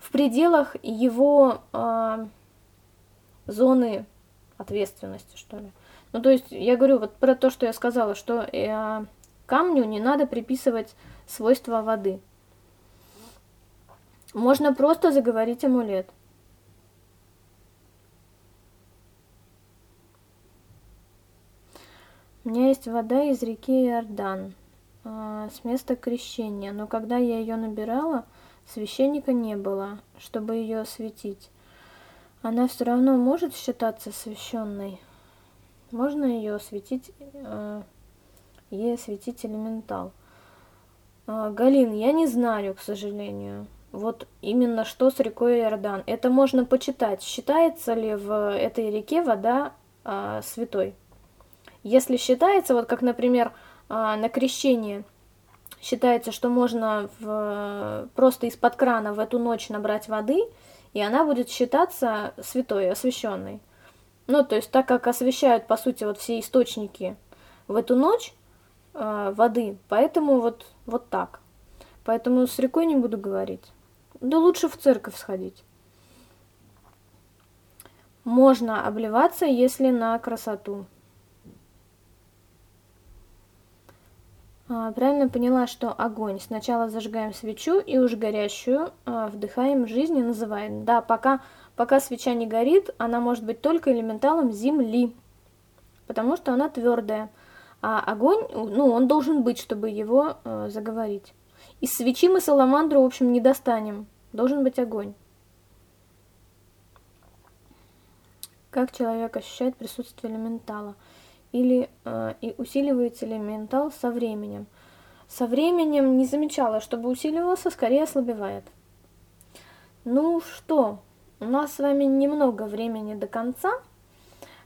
в пределах его а, зоны ответственности, что ли. Ну, то есть, я говорю вот про то, что я сказала, что э, камню не надо приписывать свойства воды. Можно просто заговорить амулет. У меня есть вода из реки Иордан э, с места крещения, но когда я ее набирала, священника не было, чтобы ее осветить. Она все равно может считаться священной. Можно ее осветить, э, ей осветить элементал. Э, Галин, я не знаю, к сожалению. Вот именно что с рекой Иордан. Это можно почитать. Считается ли в этой реке вода э, святой? Если считается, вот как, например, э, на крещение считается, что можно в, просто из-под крана в эту ночь набрать воды – и она будет считаться святой, освященной. Ну, то есть, так как освещают, по сути, вот все источники в эту ночь э, воды, поэтому вот, вот так. Поэтому с рекой не буду говорить. Да лучше в церковь сходить. можно обливаться, если на красоту. А, правильно поняла, что огонь. Сначала зажигаем свечу и уж горящую а, вдыхаем жизнь и называем. Да, пока, пока свеча не горит, она может быть только элементалом земли, потому что она твердая. А огонь, ну, он должен быть, чтобы его э, заговорить. Из свечи мы саламандру, в общем, не достанем. Должен быть огонь. Как человек ощущает присутствие элементала? Или э, и усиливается элементал со временем? Со временем не замечала, чтобы усиливался, скорее ослабевает. Ну что, у нас с вами немного времени до конца.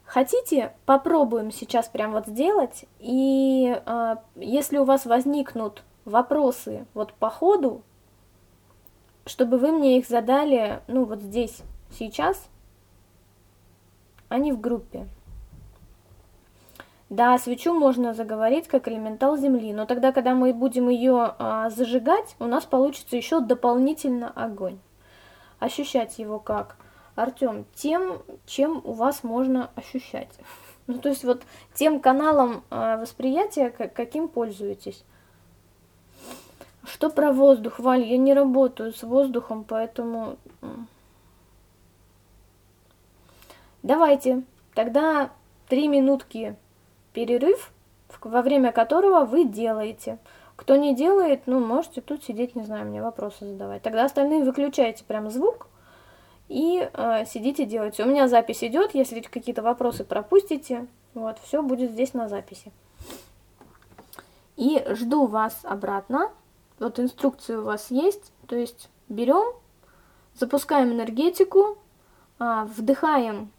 Хотите, попробуем сейчас прям вот сделать, и э, если у вас возникнут вопросы вот по ходу, чтобы вы мне их задали, ну вот здесь, сейчас, а не в группе. Да, свечу можно заговорить как элементал Земли, но тогда, когда мы будем ее а, зажигать, у нас получится еще дополнительно огонь. Ощущать его как Артем, тем, чем у вас можно ощущать. [LAUGHS] Ну, то есть вот тем каналом э, восприятия, каким пользуетесь. Что про воздух, Валь? Я не работаю с воздухом, поэтому... Давайте, тогда три минутки перерыв, во время которого вы делаете. Кто не делает, ну, можете тут сидеть, не знаю, мне вопросы задавать. Тогда остальные выключайте прям звук, и э, сидите делайте. У меня запись идет, если какие-то вопросы пропустите, вот, все будет здесь на записи. И жду вас обратно. Вот инструкция у вас есть, то есть берем, запускаем энергетику, э, вдыхаем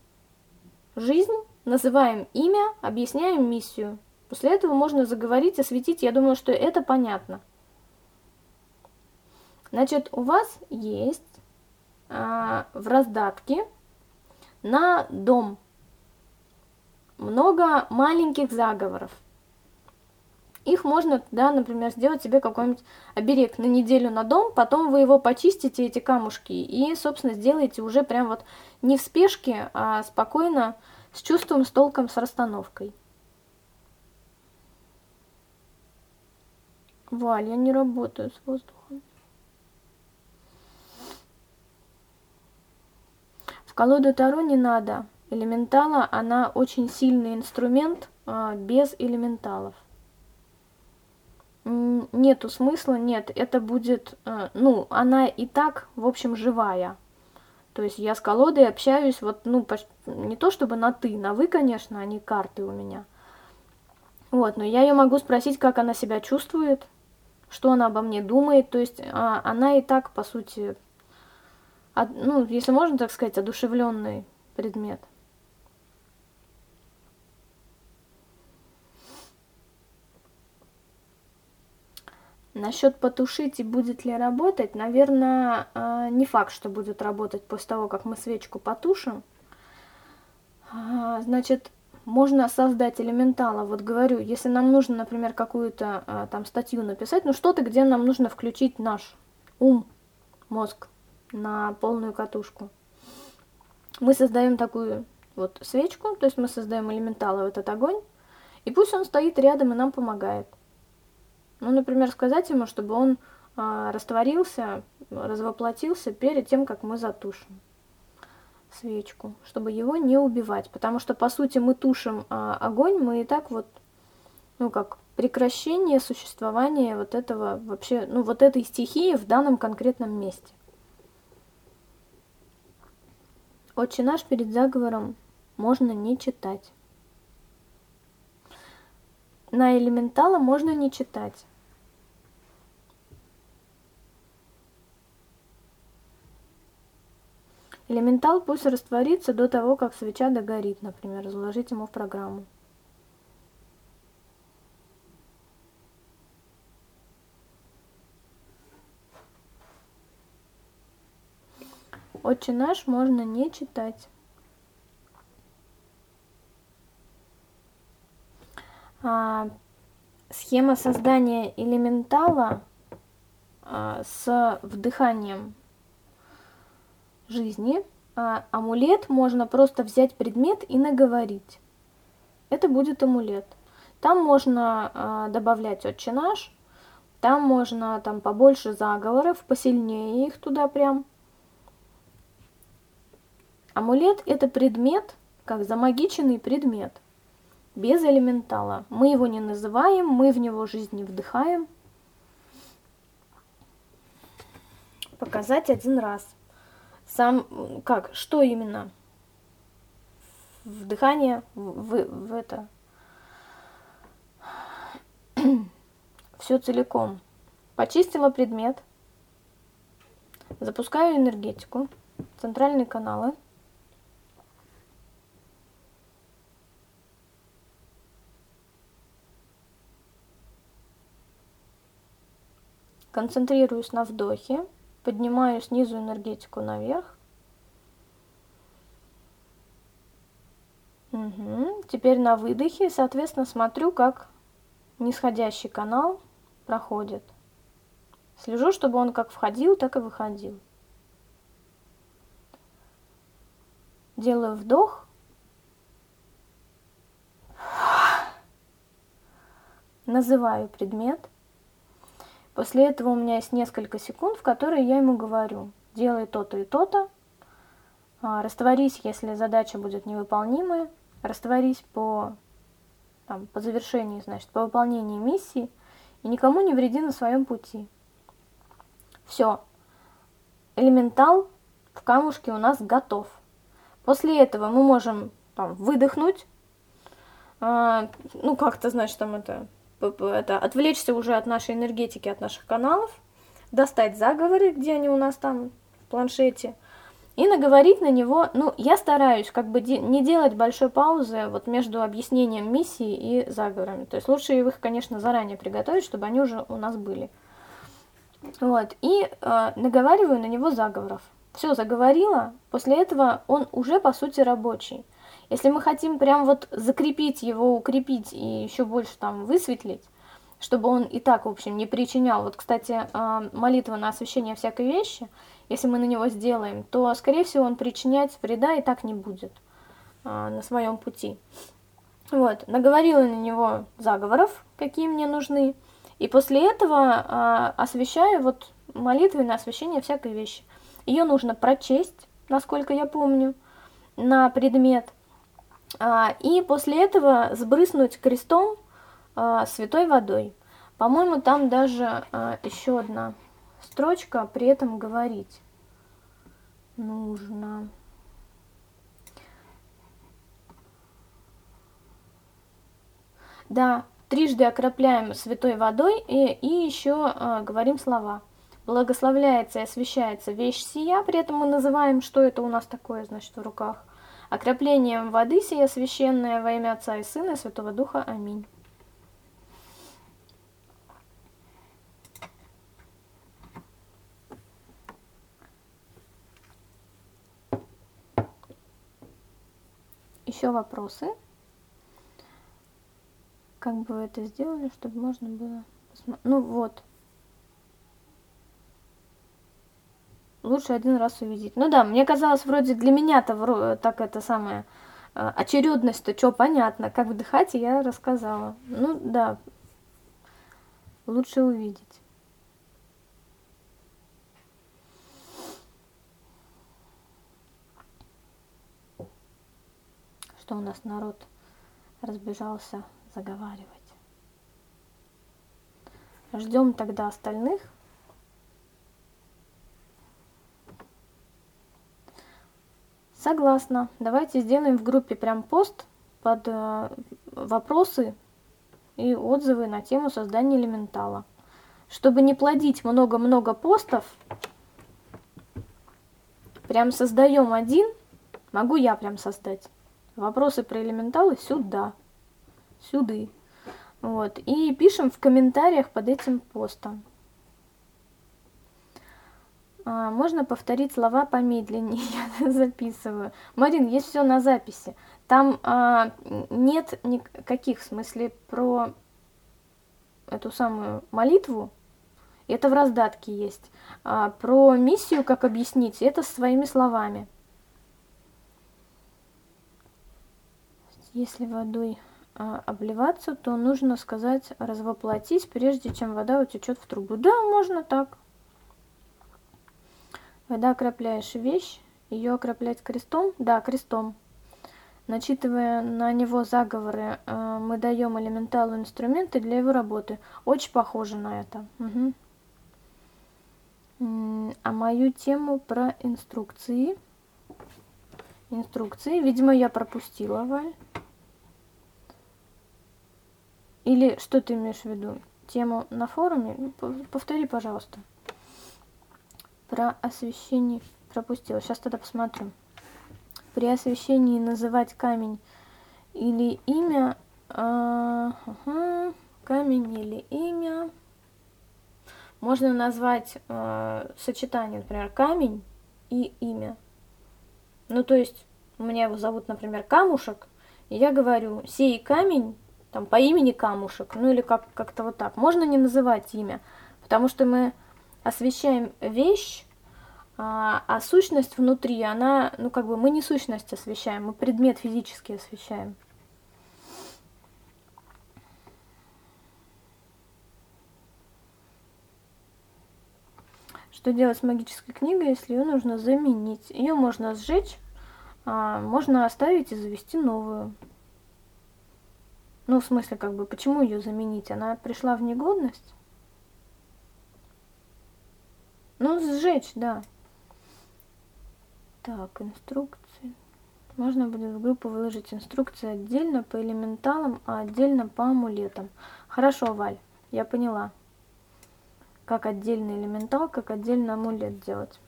жизнь, называем имя, объясняем миссию. После этого можно заговорить, осветить, я думаю, что это понятно. Значит, у вас есть а, в раздатке на дом. Много маленьких заговоров. Их можно, да, например, сделать себе какой-нибудь оберег на неделю на дом, потом вы его почистите, эти камушки, и, собственно, сделаете уже прям вот не в спешке, а спокойно, с чувством, с толком, с расстановкой. Валь, я не работаю с воздухом. Колоду Таро не надо. Элементала, она очень сильный инструмент а, без элементалов. Нету смысла, нет, это будет, а, ну, она и так, в общем, живая. То есть я с колодой общаюсь, вот, ну, не то чтобы на «ты», на «вы», конечно, они карты у меня. Вот, но я ее могу спросить, как она себя чувствует, что она обо мне думает, то есть а, она и так, по сути, ну, если можно так сказать, одушевленный предмет. Насчет потушить и будет ли работать, наверное, а, не факт, что будет работать после того, как мы свечку потушим. А, значит, можно создать элементала. Вот говорю, если нам нужно, например, какую-то а, там статью написать, ну что-то, где нам нужно включить наш ум, мозг, на полную катушку. Мы создаем такую вот свечку, то есть мы создаем элементалы, вот этот огонь, и пусть он стоит рядом и нам помогает. Ну, например, сказать ему, чтобы он а, растворился, развоплотился перед тем, как мы затушим свечку, чтобы его не убивать, потому что, по сути, мы тушим а, огонь, мы и так вот, ну, как прекращение существования вот этого вообще, ну, вот этой стихии в данном конкретном месте. Отче наш перед заговором можно не читать. На элементала можно не читать. Элементал пусть растворится до того, как свеча догорит, например, заложить ему в программу. Отче наш можно не читать. А, схема создания элементала а, с вдыханием жизни а, амулет можно просто взять предмет и наговорить. Это будет амулет. Там можно а, добавлять отче наш, там можно там побольше заговоров, посильнее их туда прям. Амулет это предмет, как замагиченный предмет, без элементала. Мы его не называем, мы в него жизнь не вдыхаем. Показать один раз. Сам, как, что именно? В, в, в это. [CLEARS THROAT] Все целиком. Почистила предмет. Запускаю энергетику. Центральные каналы. Концентрируюсь на вдохе. Поднимаю снизу энергетику наверх. Угу. Теперь на выдохе, соответственно, смотрю, как нисходящий канал проходит. Слежу, чтобы он как входил, так и выходил. Делаю вдох. Называю предмет. После этого у меня есть несколько секунд, в которые я ему говорю, делай то-то и то-то, а, растворись, если задача будет невыполнимая, растворись по, там, по завершении, значит, по выполнении миссии, и никому не вреди на своем пути. Все. Элементал в камушке у нас готов. После этого мы можем там, выдохнуть, а, ну как-то, значит, там это это, отвлечься уже от нашей энергетики, от наших каналов, достать заговоры, где они у нас там в планшете, и наговорить на него, ну, я стараюсь как бы не делать большой паузы вот между объяснением миссии и заговорами. То есть лучше их, конечно, заранее приготовить, чтобы они уже у нас были. Вот, и э, наговариваю на него заговоров. Все, заговорила, после этого он уже, по сути, рабочий. Если мы хотим прям вот закрепить его, укрепить и еще больше там высветлить, чтобы он и так, в общем, не причинял. Вот, кстати, а, молитва на освящение всякой вещи, если мы на него сделаем, то, скорее всего, он причинять вреда и так не будет а, на своем пути. Вот, наговорила на него заговоров, какие мне нужны, и после этого а, освещаю вот молитвы на освящение всякой вещи. Ее нужно прочесть, насколько я помню, на предмет – и после этого сбрызнуть крестом а, святой водой. По-моему, там даже а, еще одна строчка при этом говорить нужно. Да, трижды окропляем святой водой и, и еще э, говорим слова. Благословляется и освящается вещь сия, при этом мы называем, что это у нас такое, значит, в руках окроплением воды сия священная во имя Отца и Сына и Святого Духа. Аминь. Еще вопросы? Как бы вы это сделали, чтобы можно было? Ну вот, лучше один раз увидеть. Ну да, мне казалось, вроде для меня-то так это самое, а, очередность-то что, понятно, как вдыхать, я рассказала. Ну да, лучше увидеть. Что у нас народ разбежался заговаривать. Ждем тогда остальных. Согласна. Давайте сделаем в группе прям пост под э, вопросы и отзывы на тему создания элементала. Чтобы не плодить много-много постов, прям создаем один, могу я прям создать. Вопросы про элементалы сюда, сюды. Вот. И пишем в комментариях под этим постом. А, можно повторить слова помедленнее, [LAUGHS] я записываю. Марин, есть все на записи. Там а, нет никаких, в смысле, про эту самую молитву, это в раздатке есть. А, про миссию, как объяснить, это своими словами. Если водой а, обливаться, то нужно сказать «развоплотись», прежде чем вода утечет в трубу. Да, можно так. Вода окропляешь вещь, ее окроплять крестом? Да, крестом. Начитывая на него заговоры, а, мы даем элементалу инструменты для его работы. Очень похоже на это. Угу. А мою тему про инструкции. Инструкции. Видимо, я пропустила, Валь. Или что ты имеешь в виду? Тему на форуме? Повтори, пожалуйста. Про освещение пропустила. Сейчас тогда посмотрю. При освещении называть камень или имя. А, ага, камень или имя. Можно назвать э, сочетание, например, камень и имя. Ну, то есть, меня его зовут, например, Камушек, и я говорю, сей камень, там, по имени Камушек, ну, или как- как-то вот так. Можно не называть имя, потому что мы освещаем вещь, а, а сущность внутри, она, ну, как бы, мы не сущность освещаем, мы предмет физически освещаем. Что делать с магической книгой, если ее нужно заменить? Ее можно сжечь, а можно оставить и завести новую. Ну, в смысле, как бы, почему ее заменить? Она пришла в негодность? Ну, сжечь, да. Так, инструкции. Можно будет в группу выложить инструкции отдельно по элементалам, а отдельно по амулетам. Хорошо, Валь, я поняла как отдельный элементал, как отдельный амулет делать.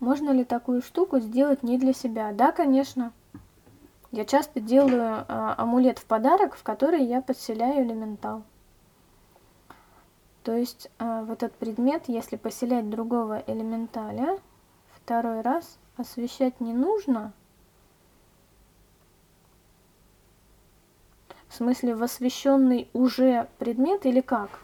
Можно ли такую штуку сделать не для себя? Да, конечно. Я часто делаю э, амулет в подарок, в который я подселяю элементал. То есть э, в этот предмет, если поселять другого элементаля, второй раз освещать не нужно – В смысле, в освещенный уже предмет или как?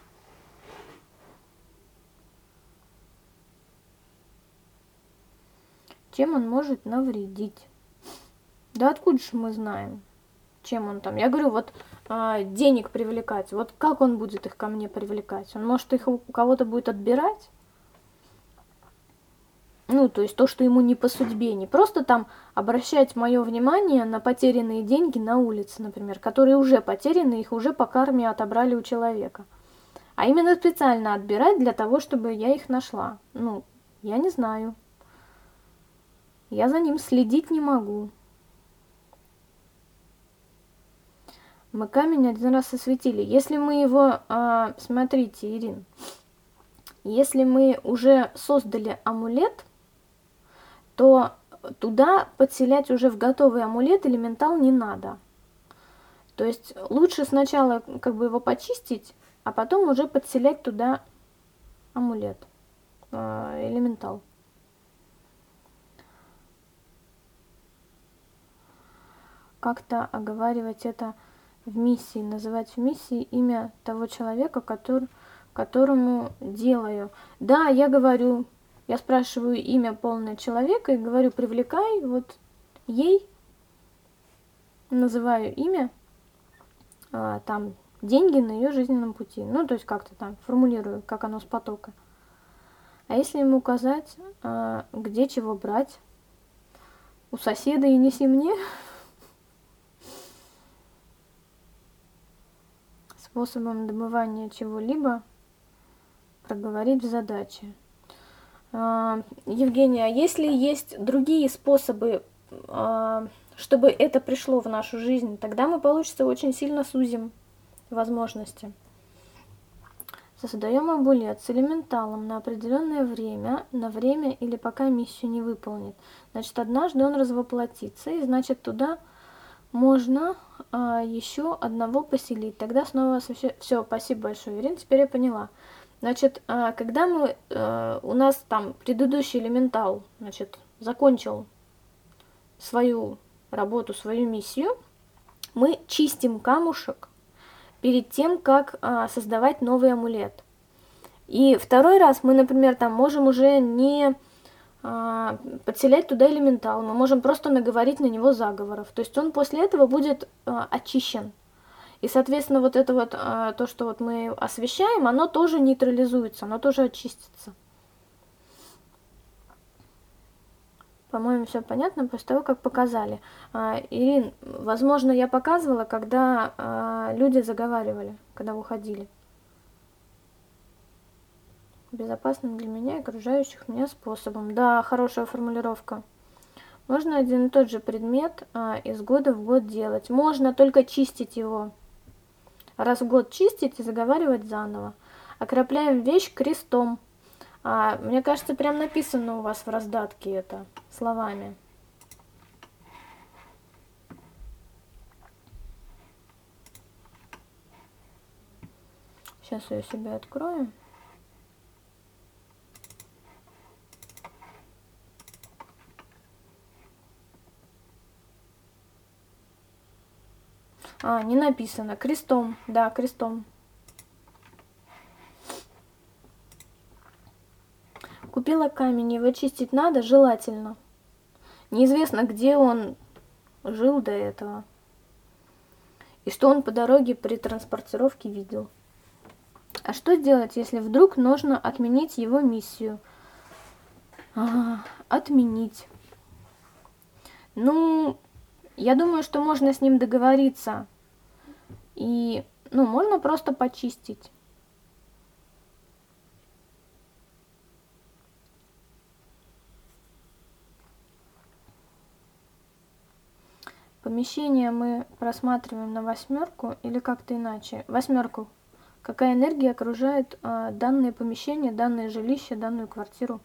Чем он может навредить? Да откуда же мы знаем, чем он там? Я говорю, вот а, денег привлекать, вот как он будет их ко мне привлекать? Он может их у кого-то будет отбирать? Ну, то есть то, что ему не по судьбе, не просто там обращать мое внимание на потерянные деньги на улице, например, которые уже потеряны, их уже по карме отобрали у человека. А именно специально отбирать для того, чтобы я их нашла. Ну, я не знаю. Я за ним следить не могу. Мы камень один раз осветили. Если мы его, а, смотрите, Ирин, если мы уже создали амулет, то туда подселять уже в готовый амулет элементал не надо. То есть лучше сначала как бы его почистить, а потом уже подселять туда амулет, э, элементал. Как-то оговаривать это в миссии, называть в миссии имя того человека, который, которому делаю. Да, я говорю, я спрашиваю имя полное человека и говорю, привлекай вот ей, называю имя, а, там деньги на ее жизненном пути. Ну, то есть как-то там формулирую, как оно с потока. А если ему указать, а, где чего брать, у соседа и неси мне, способом добывания чего-либо проговорить в задаче. А, Евгения, а если есть другие способы, а, чтобы это пришло в нашу жизнь, тогда мы, получится, очень сильно сузим возможности. Создаем амулет с элементалом на определенное время, на время или пока миссию не выполнит. Значит, однажды он развоплотится, и значит, туда можно а, еще одного поселить. Тогда снова все, спасибо большое, Ирина, теперь я поняла. Значит, а, когда мы, э, у нас там предыдущий элементал, значит, закончил свою работу, свою миссию, мы чистим камушек перед тем, как а, создавать новый амулет. И второй раз мы, например, там можем уже не а, подселять туда элементал, мы можем просто наговорить на него заговоров. То есть он после этого будет а, очищен. И, соответственно, вот это вот, а, то, что вот мы освещаем, оно тоже нейтрализуется, оно тоже очистится. По-моему, все понятно после того, как показали. А, Ирин, возможно, я показывала, когда а, люди заговаривали, когда уходили. Безопасным для меня и окружающих меня способом. Да, хорошая формулировка. Можно один и тот же предмет а, из года в год делать. Можно только чистить его. Раз в год чистить и заговаривать заново. Окропляем вещь крестом. А, мне кажется, прям написано у вас в раздатке это словами. Сейчас я себе открою. А, не написано. Крестом. Да, крестом. Купила камень, его чистить надо, желательно. Неизвестно, где он жил до этого. И что он по дороге при транспортировке видел. А что делать, если вдруг нужно отменить его миссию? А, отменить. Ну, я думаю, что можно с ним договориться. И, ну, можно просто почистить. Помещение мы просматриваем на восьмерку или как-то иначе. Восьмерку. Какая энергия окружает э, данное помещение, данное жилище, данную квартиру?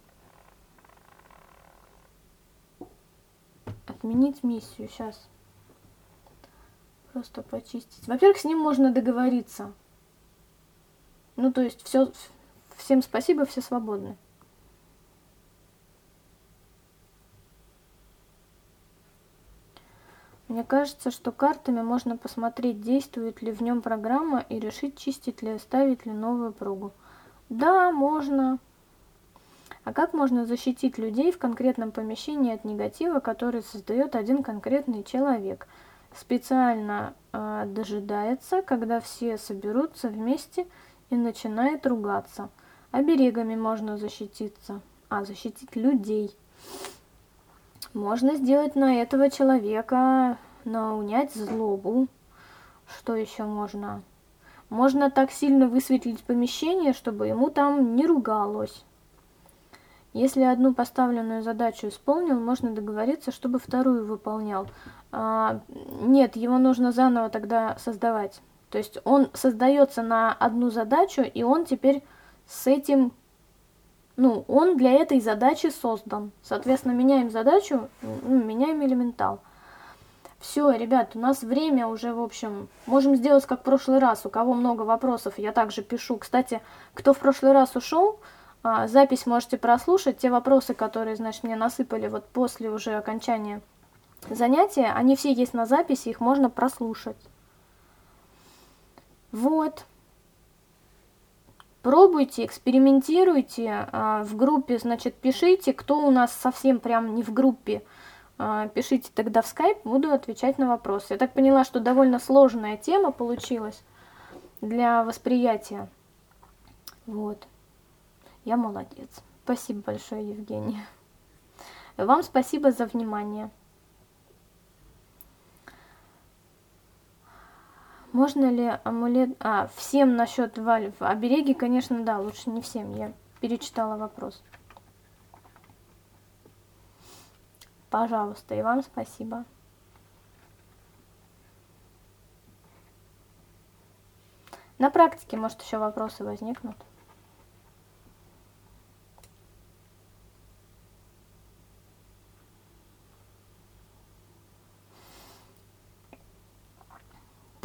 Отменить миссию. Сейчас. Просто почистить. Во-первых, с ним можно договориться. Ну, то есть, все, всем спасибо, все свободны. Мне кажется, что картами можно посмотреть, действует ли в нем программа и решить, чистить ли, ставить ли новую пругу. Да, можно. А как можно защитить людей в конкретном помещении от негатива, который создает один конкретный человек? Специально э, дожидается, когда все соберутся вместе и начинает ругаться. Оберегами можно защититься. А, защитить людей. Можно сделать на этого человека, на унять злобу. Что еще можно? Можно так сильно высветлить помещение, чтобы ему там не ругалось. Если одну поставленную задачу исполнил, можно договориться, чтобы вторую выполнял. А, нет, его нужно заново тогда создавать. То есть он создается на одну задачу, и он теперь с этим ну, он для этой задачи создан. Соответственно, меняем задачу, ну, меняем элементал. Все, ребят, у нас время уже, в общем, можем сделать как в прошлый раз. У кого много вопросов, я также пишу. Кстати, кто в прошлый раз ушел, запись можете прослушать. Те вопросы, которые, значит, мне насыпали вот после уже окончания занятия, они все есть на записи, их можно прослушать. Вот. Пробуйте, экспериментируйте. А, в группе, значит, пишите. Кто у нас совсем прям не в группе, а, пишите тогда в скайп, буду отвечать на вопросы. Я так поняла, что довольно сложная тема получилась для восприятия. Вот. Я молодец. Спасибо большое, Евгения. Вам спасибо за внимание. Можно ли амулет... А, всем насчет Вальв. Обереги, конечно, да, лучше не всем. Я перечитала вопрос. Пожалуйста, и вам спасибо. На практике, может, еще вопросы возникнут.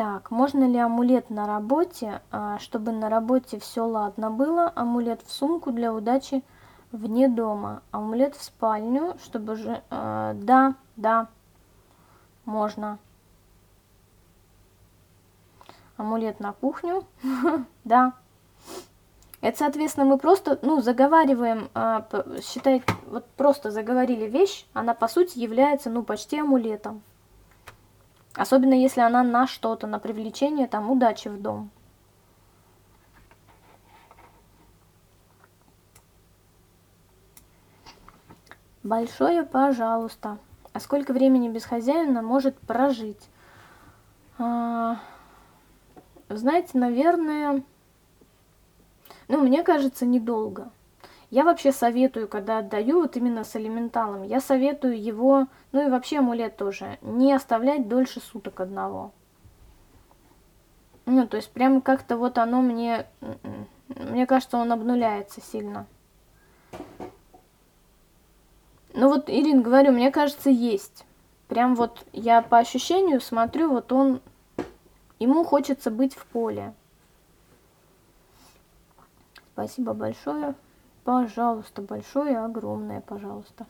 Так, можно ли амулет на работе, а, чтобы на работе все ладно было? Амулет в сумку для удачи вне дома. Амулет в спальню, чтобы же... Э, да, да, можно. Амулет на кухню, [LAUGHS] да. Это, соответственно, мы просто, ну, заговариваем, а, считай, вот просто заговорили вещь, она, по сути, является, ну, почти амулетом. Особенно, если она на что-то, на привлечение, там, удачи в дом. Большое, пожалуйста. А сколько времени без хозяина может прожить? А, знаете, наверное, ну, мне кажется, недолго. Я вообще советую, когда отдаю вот именно с элементалом, я советую его, ну и вообще амулет тоже, не оставлять дольше суток одного. Ну, то есть прямо как-то вот оно мне, мне кажется, он обнуляется сильно. Ну вот, Ирин, говорю, мне кажется, есть. Прям вот я по ощущению смотрю, вот он, ему хочется быть в поле. Спасибо большое. Пожалуйста, большое, огромное, пожалуйста.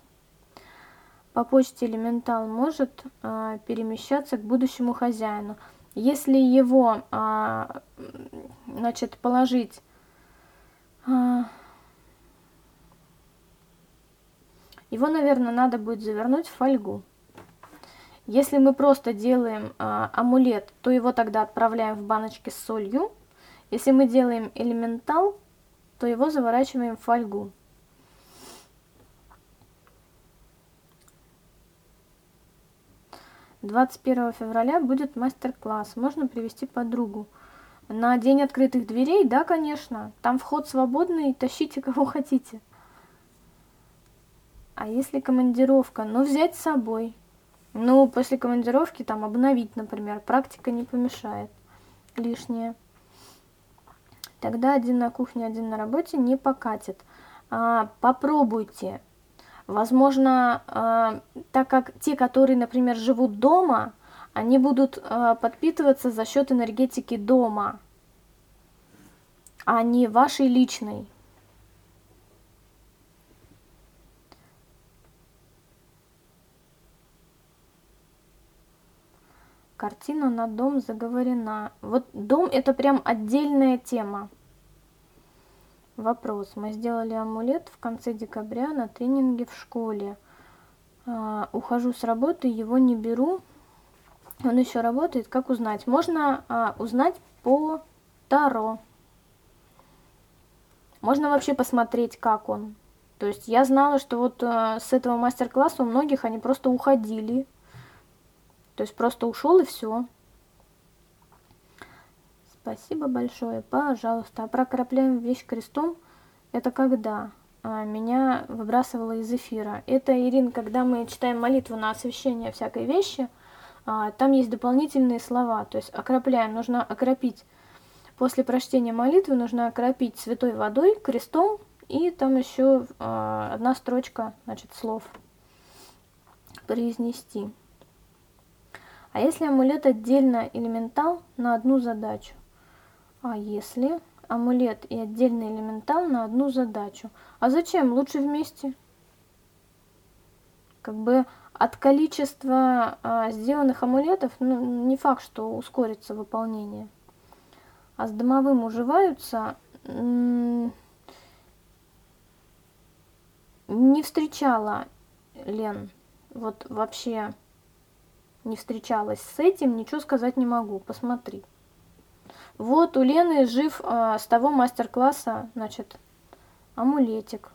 По почте элементал может а, перемещаться к будущему хозяину. Если его, а, значит, положить... А, его, наверное, надо будет завернуть в фольгу. Если мы просто делаем а, амулет, то его тогда отправляем в баночки с солью. Если мы делаем элементал, то его заворачиваем в фольгу. Двадцать первого февраля будет мастер-класс. Можно привести подругу. На день открытых дверей, да, конечно. Там вход свободный, тащите кого хотите. А если командировка? Ну, взять с собой. Ну, после командировки там обновить, например. Практика не помешает. Лишнее тогда один на кухне, один на работе не покатит. А, попробуйте. Возможно, а, так как те, которые, например, живут дома, они будут а, подпитываться за счет энергетики дома, а не вашей личной. Картина на дом заговорена. Вот дом это прям отдельная тема. Вопрос. Мы сделали амулет в конце декабря на тренинге в школе. А, ухожу с работы, его не беру. Он еще работает. Как узнать? Можно а, узнать по Таро. Можно вообще посмотреть, как он. То есть я знала, что вот а, с этого мастер-класса у многих они просто уходили. То есть просто ушел и все. Спасибо большое. Пожалуйста. А прокропляем вещь крестом. Это когда? А, меня выбрасывало из эфира. Это, Ирин, когда мы читаем молитву на освящение всякой вещи, а, там есть дополнительные слова. То есть окропляем. Нужно окропить. После прочтения молитвы нужно окропить святой водой, крестом, и там еще а, одна строчка, значит, слов произнести. А если амулет отдельно элементал на одну задачу? А если амулет и отдельный элементал на одну задачу? А зачем? Лучше вместе. Как бы от количества а, сделанных амулетов ну, не факт, что ускорится выполнение. А с домовым уживаются не встречала Лен. Вот вообще не встречалась с этим, ничего сказать не могу. Посмотри. Вот у Лены жив а, с того мастер-класса, значит, амулетик.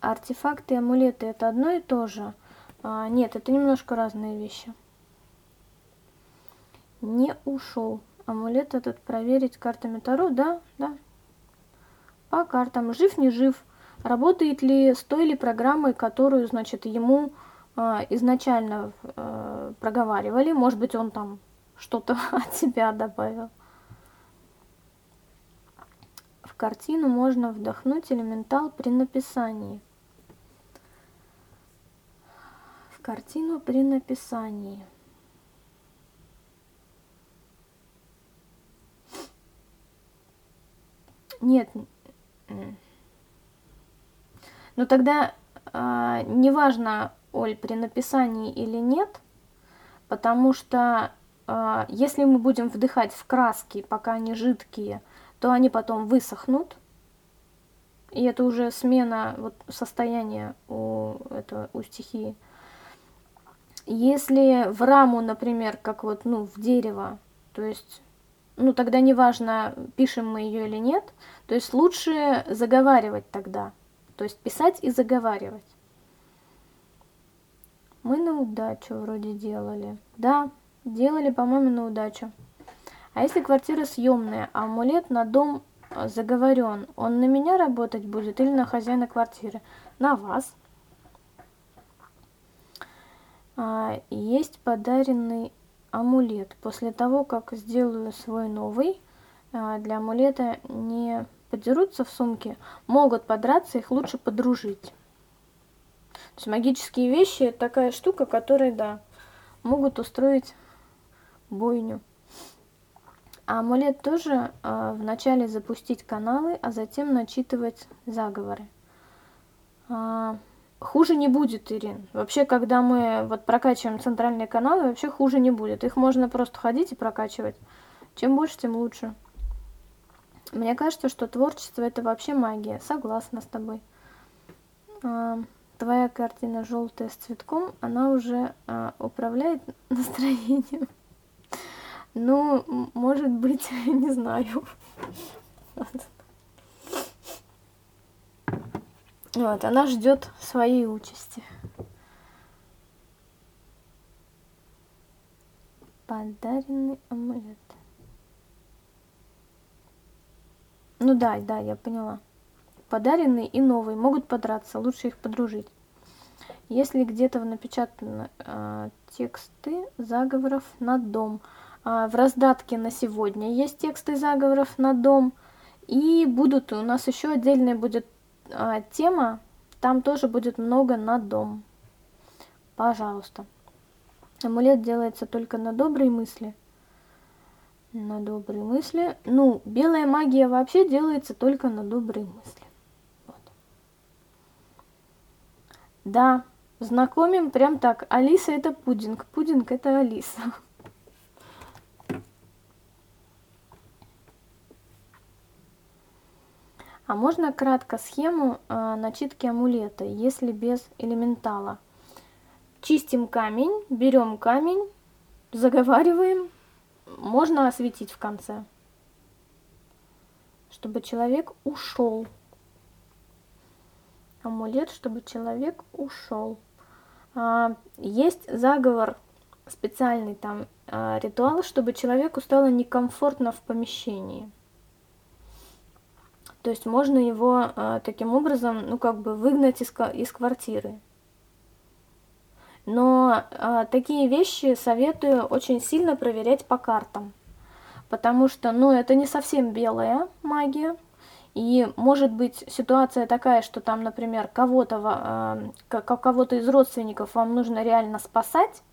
Артефакты и амулеты это одно и то же. А, нет, это немножко разные вещи. Не ушел. Амулет этот проверить картами Таро, да, да. По картам. Жив, не жив. Работает ли с той или программой, которую, значит, ему изначально э, проговаривали. Может быть, он там что-то [LAUGHS] от себя добавил. В картину можно вдохнуть элементал при написании. В картину при написании. Нет. Ну тогда э, неважно, Оль, при написании или нет, потому что э, если мы будем вдыхать в краски, пока они жидкие, то они потом высохнут, и это уже смена вот, состояния у, это, у стихии. Если в раму, например, как вот, ну, в дерево, то есть, ну, тогда неважно, пишем мы ее или нет, то есть лучше заговаривать тогда, то есть писать и заговаривать. Мы на удачу вроде делали. Да, делали, по-моему, на удачу. А если квартира съемная, а амулет на дом а, заговорен, он на меня работать будет или на хозяина квартиры? На вас. А, есть подаренный амулет. После того, как сделаю свой новый, а, для амулета не подерутся в сумке, могут подраться, их лучше подружить. То есть магические вещи это такая штука, которая, да, могут устроить бойню. А амулет тоже э, вначале запустить каналы, а затем начитывать заговоры. А, хуже не будет, Ирин. Вообще, когда мы вот прокачиваем центральные каналы, вообще хуже не будет. Их можно просто ходить и прокачивать. Чем больше, тем лучше. Мне кажется, что творчество это вообще магия. Согласна с тобой. А, твоя картина желтая с цветком, она уже а, управляет [LAUGHS] настроением. Ну, может быть, [LAUGHS] не знаю. Вот, она ждет своей участи. Подаренный амулет. Ну да, да, я поняла. Подаренный и новый могут подраться, лучше их подружить. Если где-то напечатаны э, тексты заговоров на дом, а, в раздатке на сегодня есть тексты заговоров на дом. И будут у нас еще отдельная будет а, тема, там тоже будет много на дом. Пожалуйста. Амулет делается только на добрые мысли. На добрые мысли. Ну, белая магия вообще делается только на добрые мысли. Вот. Да, знакомим прям так. Алиса это пудинг, пудинг это Алиса. А можно кратко схему э, начитки амулета, если без элементала. Чистим камень, берем камень, заговариваем, можно осветить в конце, чтобы человек ушел. Амулет, чтобы человек ушел. А, есть заговор специальный там а, ритуал, чтобы человеку стало некомфортно в помещении. То есть можно его э, таким образом, ну как бы выгнать из, из квартиры. Но э, такие вещи советую очень сильно проверять по картам. Потому что, ну, это не совсем белая магия. И может быть ситуация такая, что там, например, кого-то э, кого-то из родственников вам нужно реально спасать.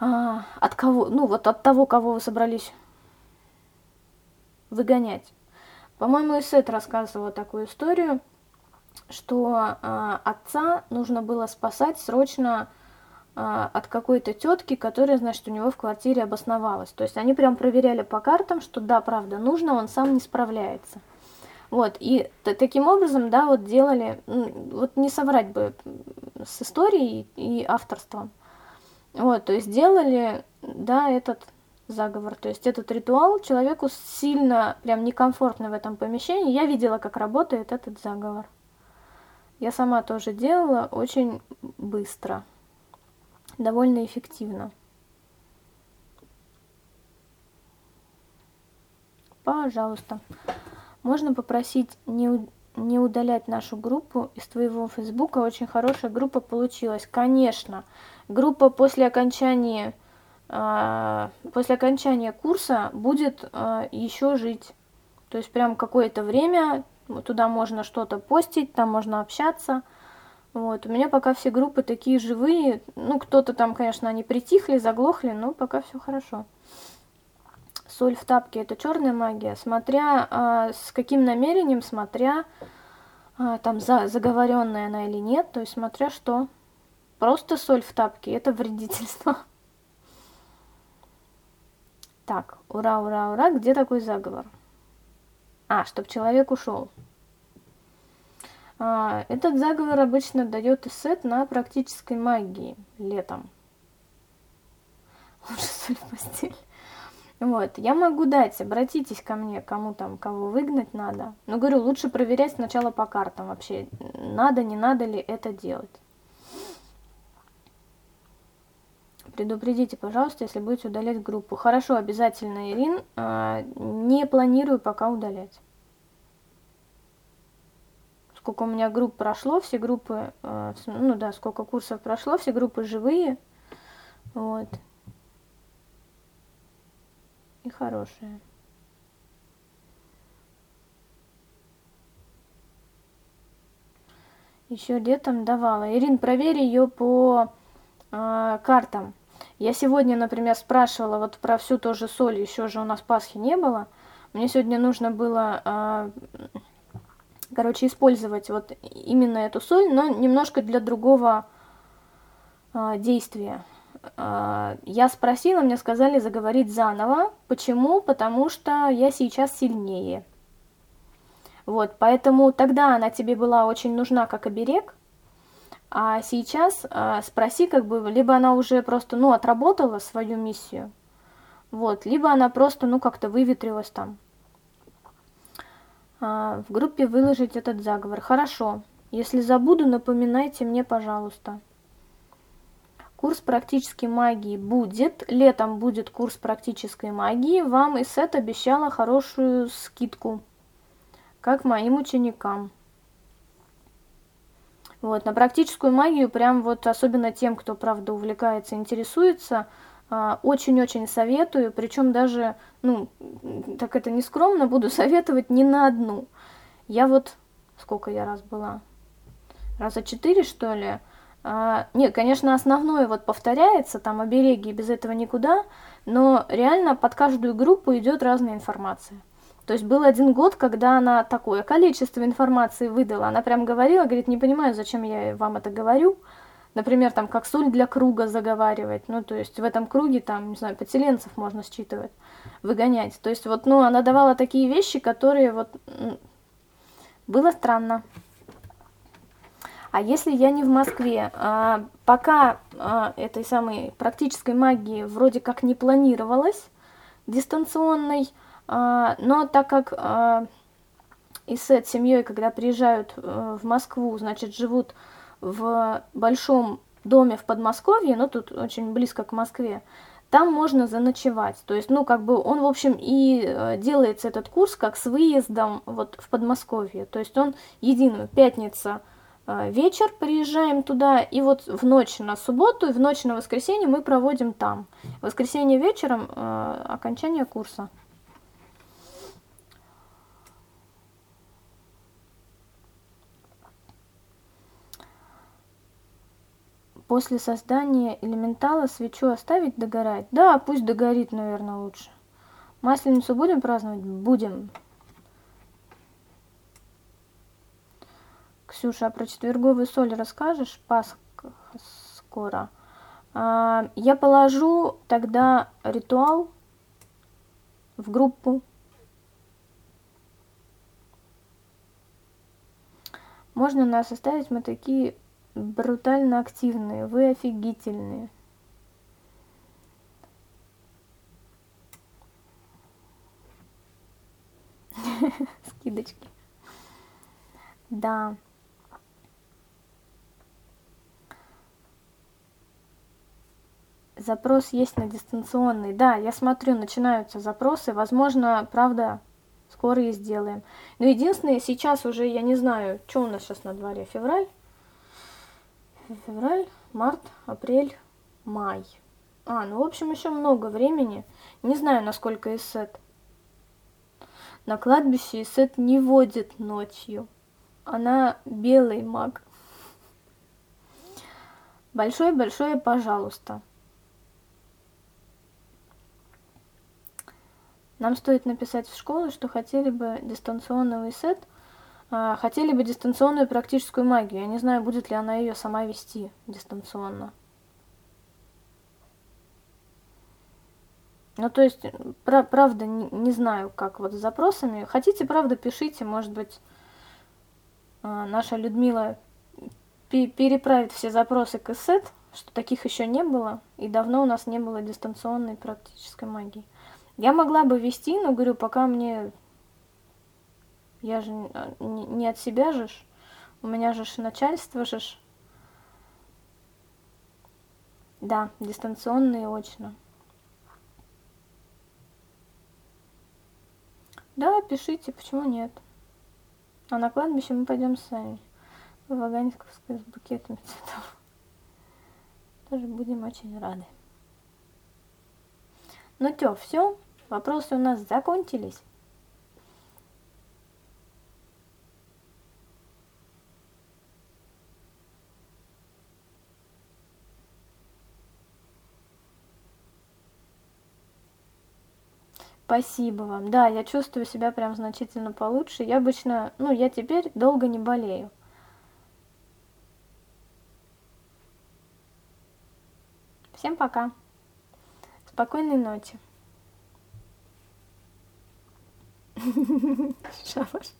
Э, от кого, ну вот от того, кого вы собрались выгонять. По-моему, и Сет рассказывала такую историю, что э, отца нужно было спасать срочно от какой-то тетки, которая, значит, у него в квартире обосновалась. То есть они прям проверяли по картам, что да, правда, нужно, он сам не справляется. Вот, и таким образом, да, вот делали, вот не соврать бы с историей и авторством. Вот, то есть делали, да, этот заговор. То есть этот ритуал человеку сильно, прям некомфортно в этом помещении. Я видела, как работает этот заговор. Я сама тоже делала очень быстро, довольно эффективно. Пожалуйста. Можно попросить не, не удалять нашу группу из твоего фейсбука. Очень хорошая группа получилась. Конечно, группа после окончания а, после окончания курса будет а, еще жить. То есть прям какое-то время туда можно что-то постить, там можно общаться. Вот. У меня пока все группы такие живые. Ну, кто-то там, конечно, они притихли, заглохли, но пока все хорошо. Соль в тапке это черная магия. Смотря а, с каким намерением, смотря а, там за, заговоренная она или нет, то есть смотря что. Просто соль в тапке это вредительство. Так, ура, ура, ура, где такой заговор? А, чтобы человек ушел. А, этот заговор обычно дает эссет на практической магии летом. Лучше соль в постель. Вот, я могу дать, обратитесь ко мне, кому там, кого выгнать надо. Но говорю, лучше проверять сначала по картам вообще, надо, не надо ли это делать. Предупредите, пожалуйста, если будете удалять группу. Хорошо, обязательно, Ирин. А, не планирую пока удалять. Сколько у меня групп прошло, все группы, а, ну да, сколько курсов прошло, все группы живые. Вот. И хорошие. Еще летом давала. Ирин, проверь ее по э, картам. Я сегодня, например, спрашивала вот про всю ту же соль, еще же у нас Пасхи не было. Мне сегодня нужно было, э, короче, использовать вот именно эту соль, но немножко для другого э, действия. Э, я спросила, мне сказали заговорить заново. Почему? Потому что я сейчас сильнее. Вот, поэтому тогда она тебе была очень нужна как оберег, а сейчас а, спроси, как бы, либо она уже просто, ну, отработала свою миссию, вот, либо она просто, ну, как-то выветрилась там. А, в группе выложить этот заговор. Хорошо. Если забуду, напоминайте мне, пожалуйста. Курс практической магии будет. Летом будет курс практической магии. Вам Исет обещала хорошую скидку, как моим ученикам. Вот, на практическую магию, прям вот особенно тем, кто, правда, увлекается, интересуется, а, очень-очень советую, причем даже, ну, так это не скромно, буду [LAUGHS] советовать не на одну. Я вот, сколько я раз была? Раза четыре, что ли? А, нет, конечно, основное вот повторяется, там обереги, без этого никуда, но реально под каждую группу идет разная информация. То есть был один год, когда она такое количество информации выдала. Она прям говорила, говорит, не понимаю, зачем я вам это говорю. Например, там, как соль для круга заговаривать. Ну, то есть в этом круге, там, не знаю, подселенцев можно считывать, выгонять. То есть вот, ну, она давала такие вещи, которые вот... Было странно. А если я не в Москве, а, пока а, этой самой практической магии вроде как не планировалось, дистанционной, а, но так как а, Исет с семьей, когда приезжают э, в Москву, значит, живут в большом доме в Подмосковье, ну, тут очень близко к Москве, там можно заночевать. То есть, ну, как бы он, в общем, и э, делается этот курс как с выездом вот в Подмосковье. То есть он единую пятница вечер приезжаем туда, и вот в ночь на субботу и в ночь на воскресенье мы проводим там. В воскресенье вечером окончание курса. После создания элементала свечу оставить догорать? Да, пусть догорит, наверное, лучше. Масленицу будем праздновать? Будем. Ксюша, а про четверговую соль расскажешь? Пасха скоро. А, я положу тогда ритуал в группу. Можно нас оставить, мы такие брутально активные, вы офигительные. [LAUGHS] Скидочки. Да. Запрос есть на дистанционный. Да, я смотрю, начинаются запросы. Возможно, правда, скоро и сделаем. Но единственное, сейчас уже, я не знаю, что у нас сейчас на дворе, февраль? февраль, март, апрель, май. А, ну, в общем, еще много времени. Не знаю, насколько Исет. На кладбище Исет не водит ночью. Она белый маг. Большое-большое пожалуйста. Нам стоит написать в школу, что хотели бы дистанционный сет а, хотели бы дистанционную практическую магию. Я не знаю, будет ли она ее сама вести дистанционно. Ну, то есть, пра- правда, не, не знаю, как вот с запросами. Хотите, правда, пишите, может быть, а, наша Людмила пе- переправит все запросы к ИСЭТ, что таких еще не было, и давно у нас не было дистанционной практической магии. Я могла бы вести, но говорю, пока мне... Я же не от себя же, ж. у меня же ж начальство же. ж. Да, дистанционно и очно. Да, пишите, почему нет. А на кладбище мы пойдем сами. В Ваганьковское с букетами цветов. Тоже будем очень рады. Ну чё, все, вопросы у нас закончились. Спасибо вам. Да, я чувствую себя прям значительно получше. Я обычно, ну, я теперь долго не болею. Всем пока. Спокойной ночи. [LAUGHS] Шабаш.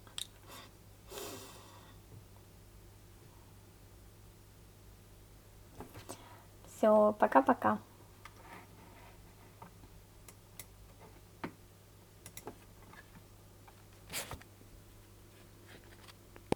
Все, пока-пока.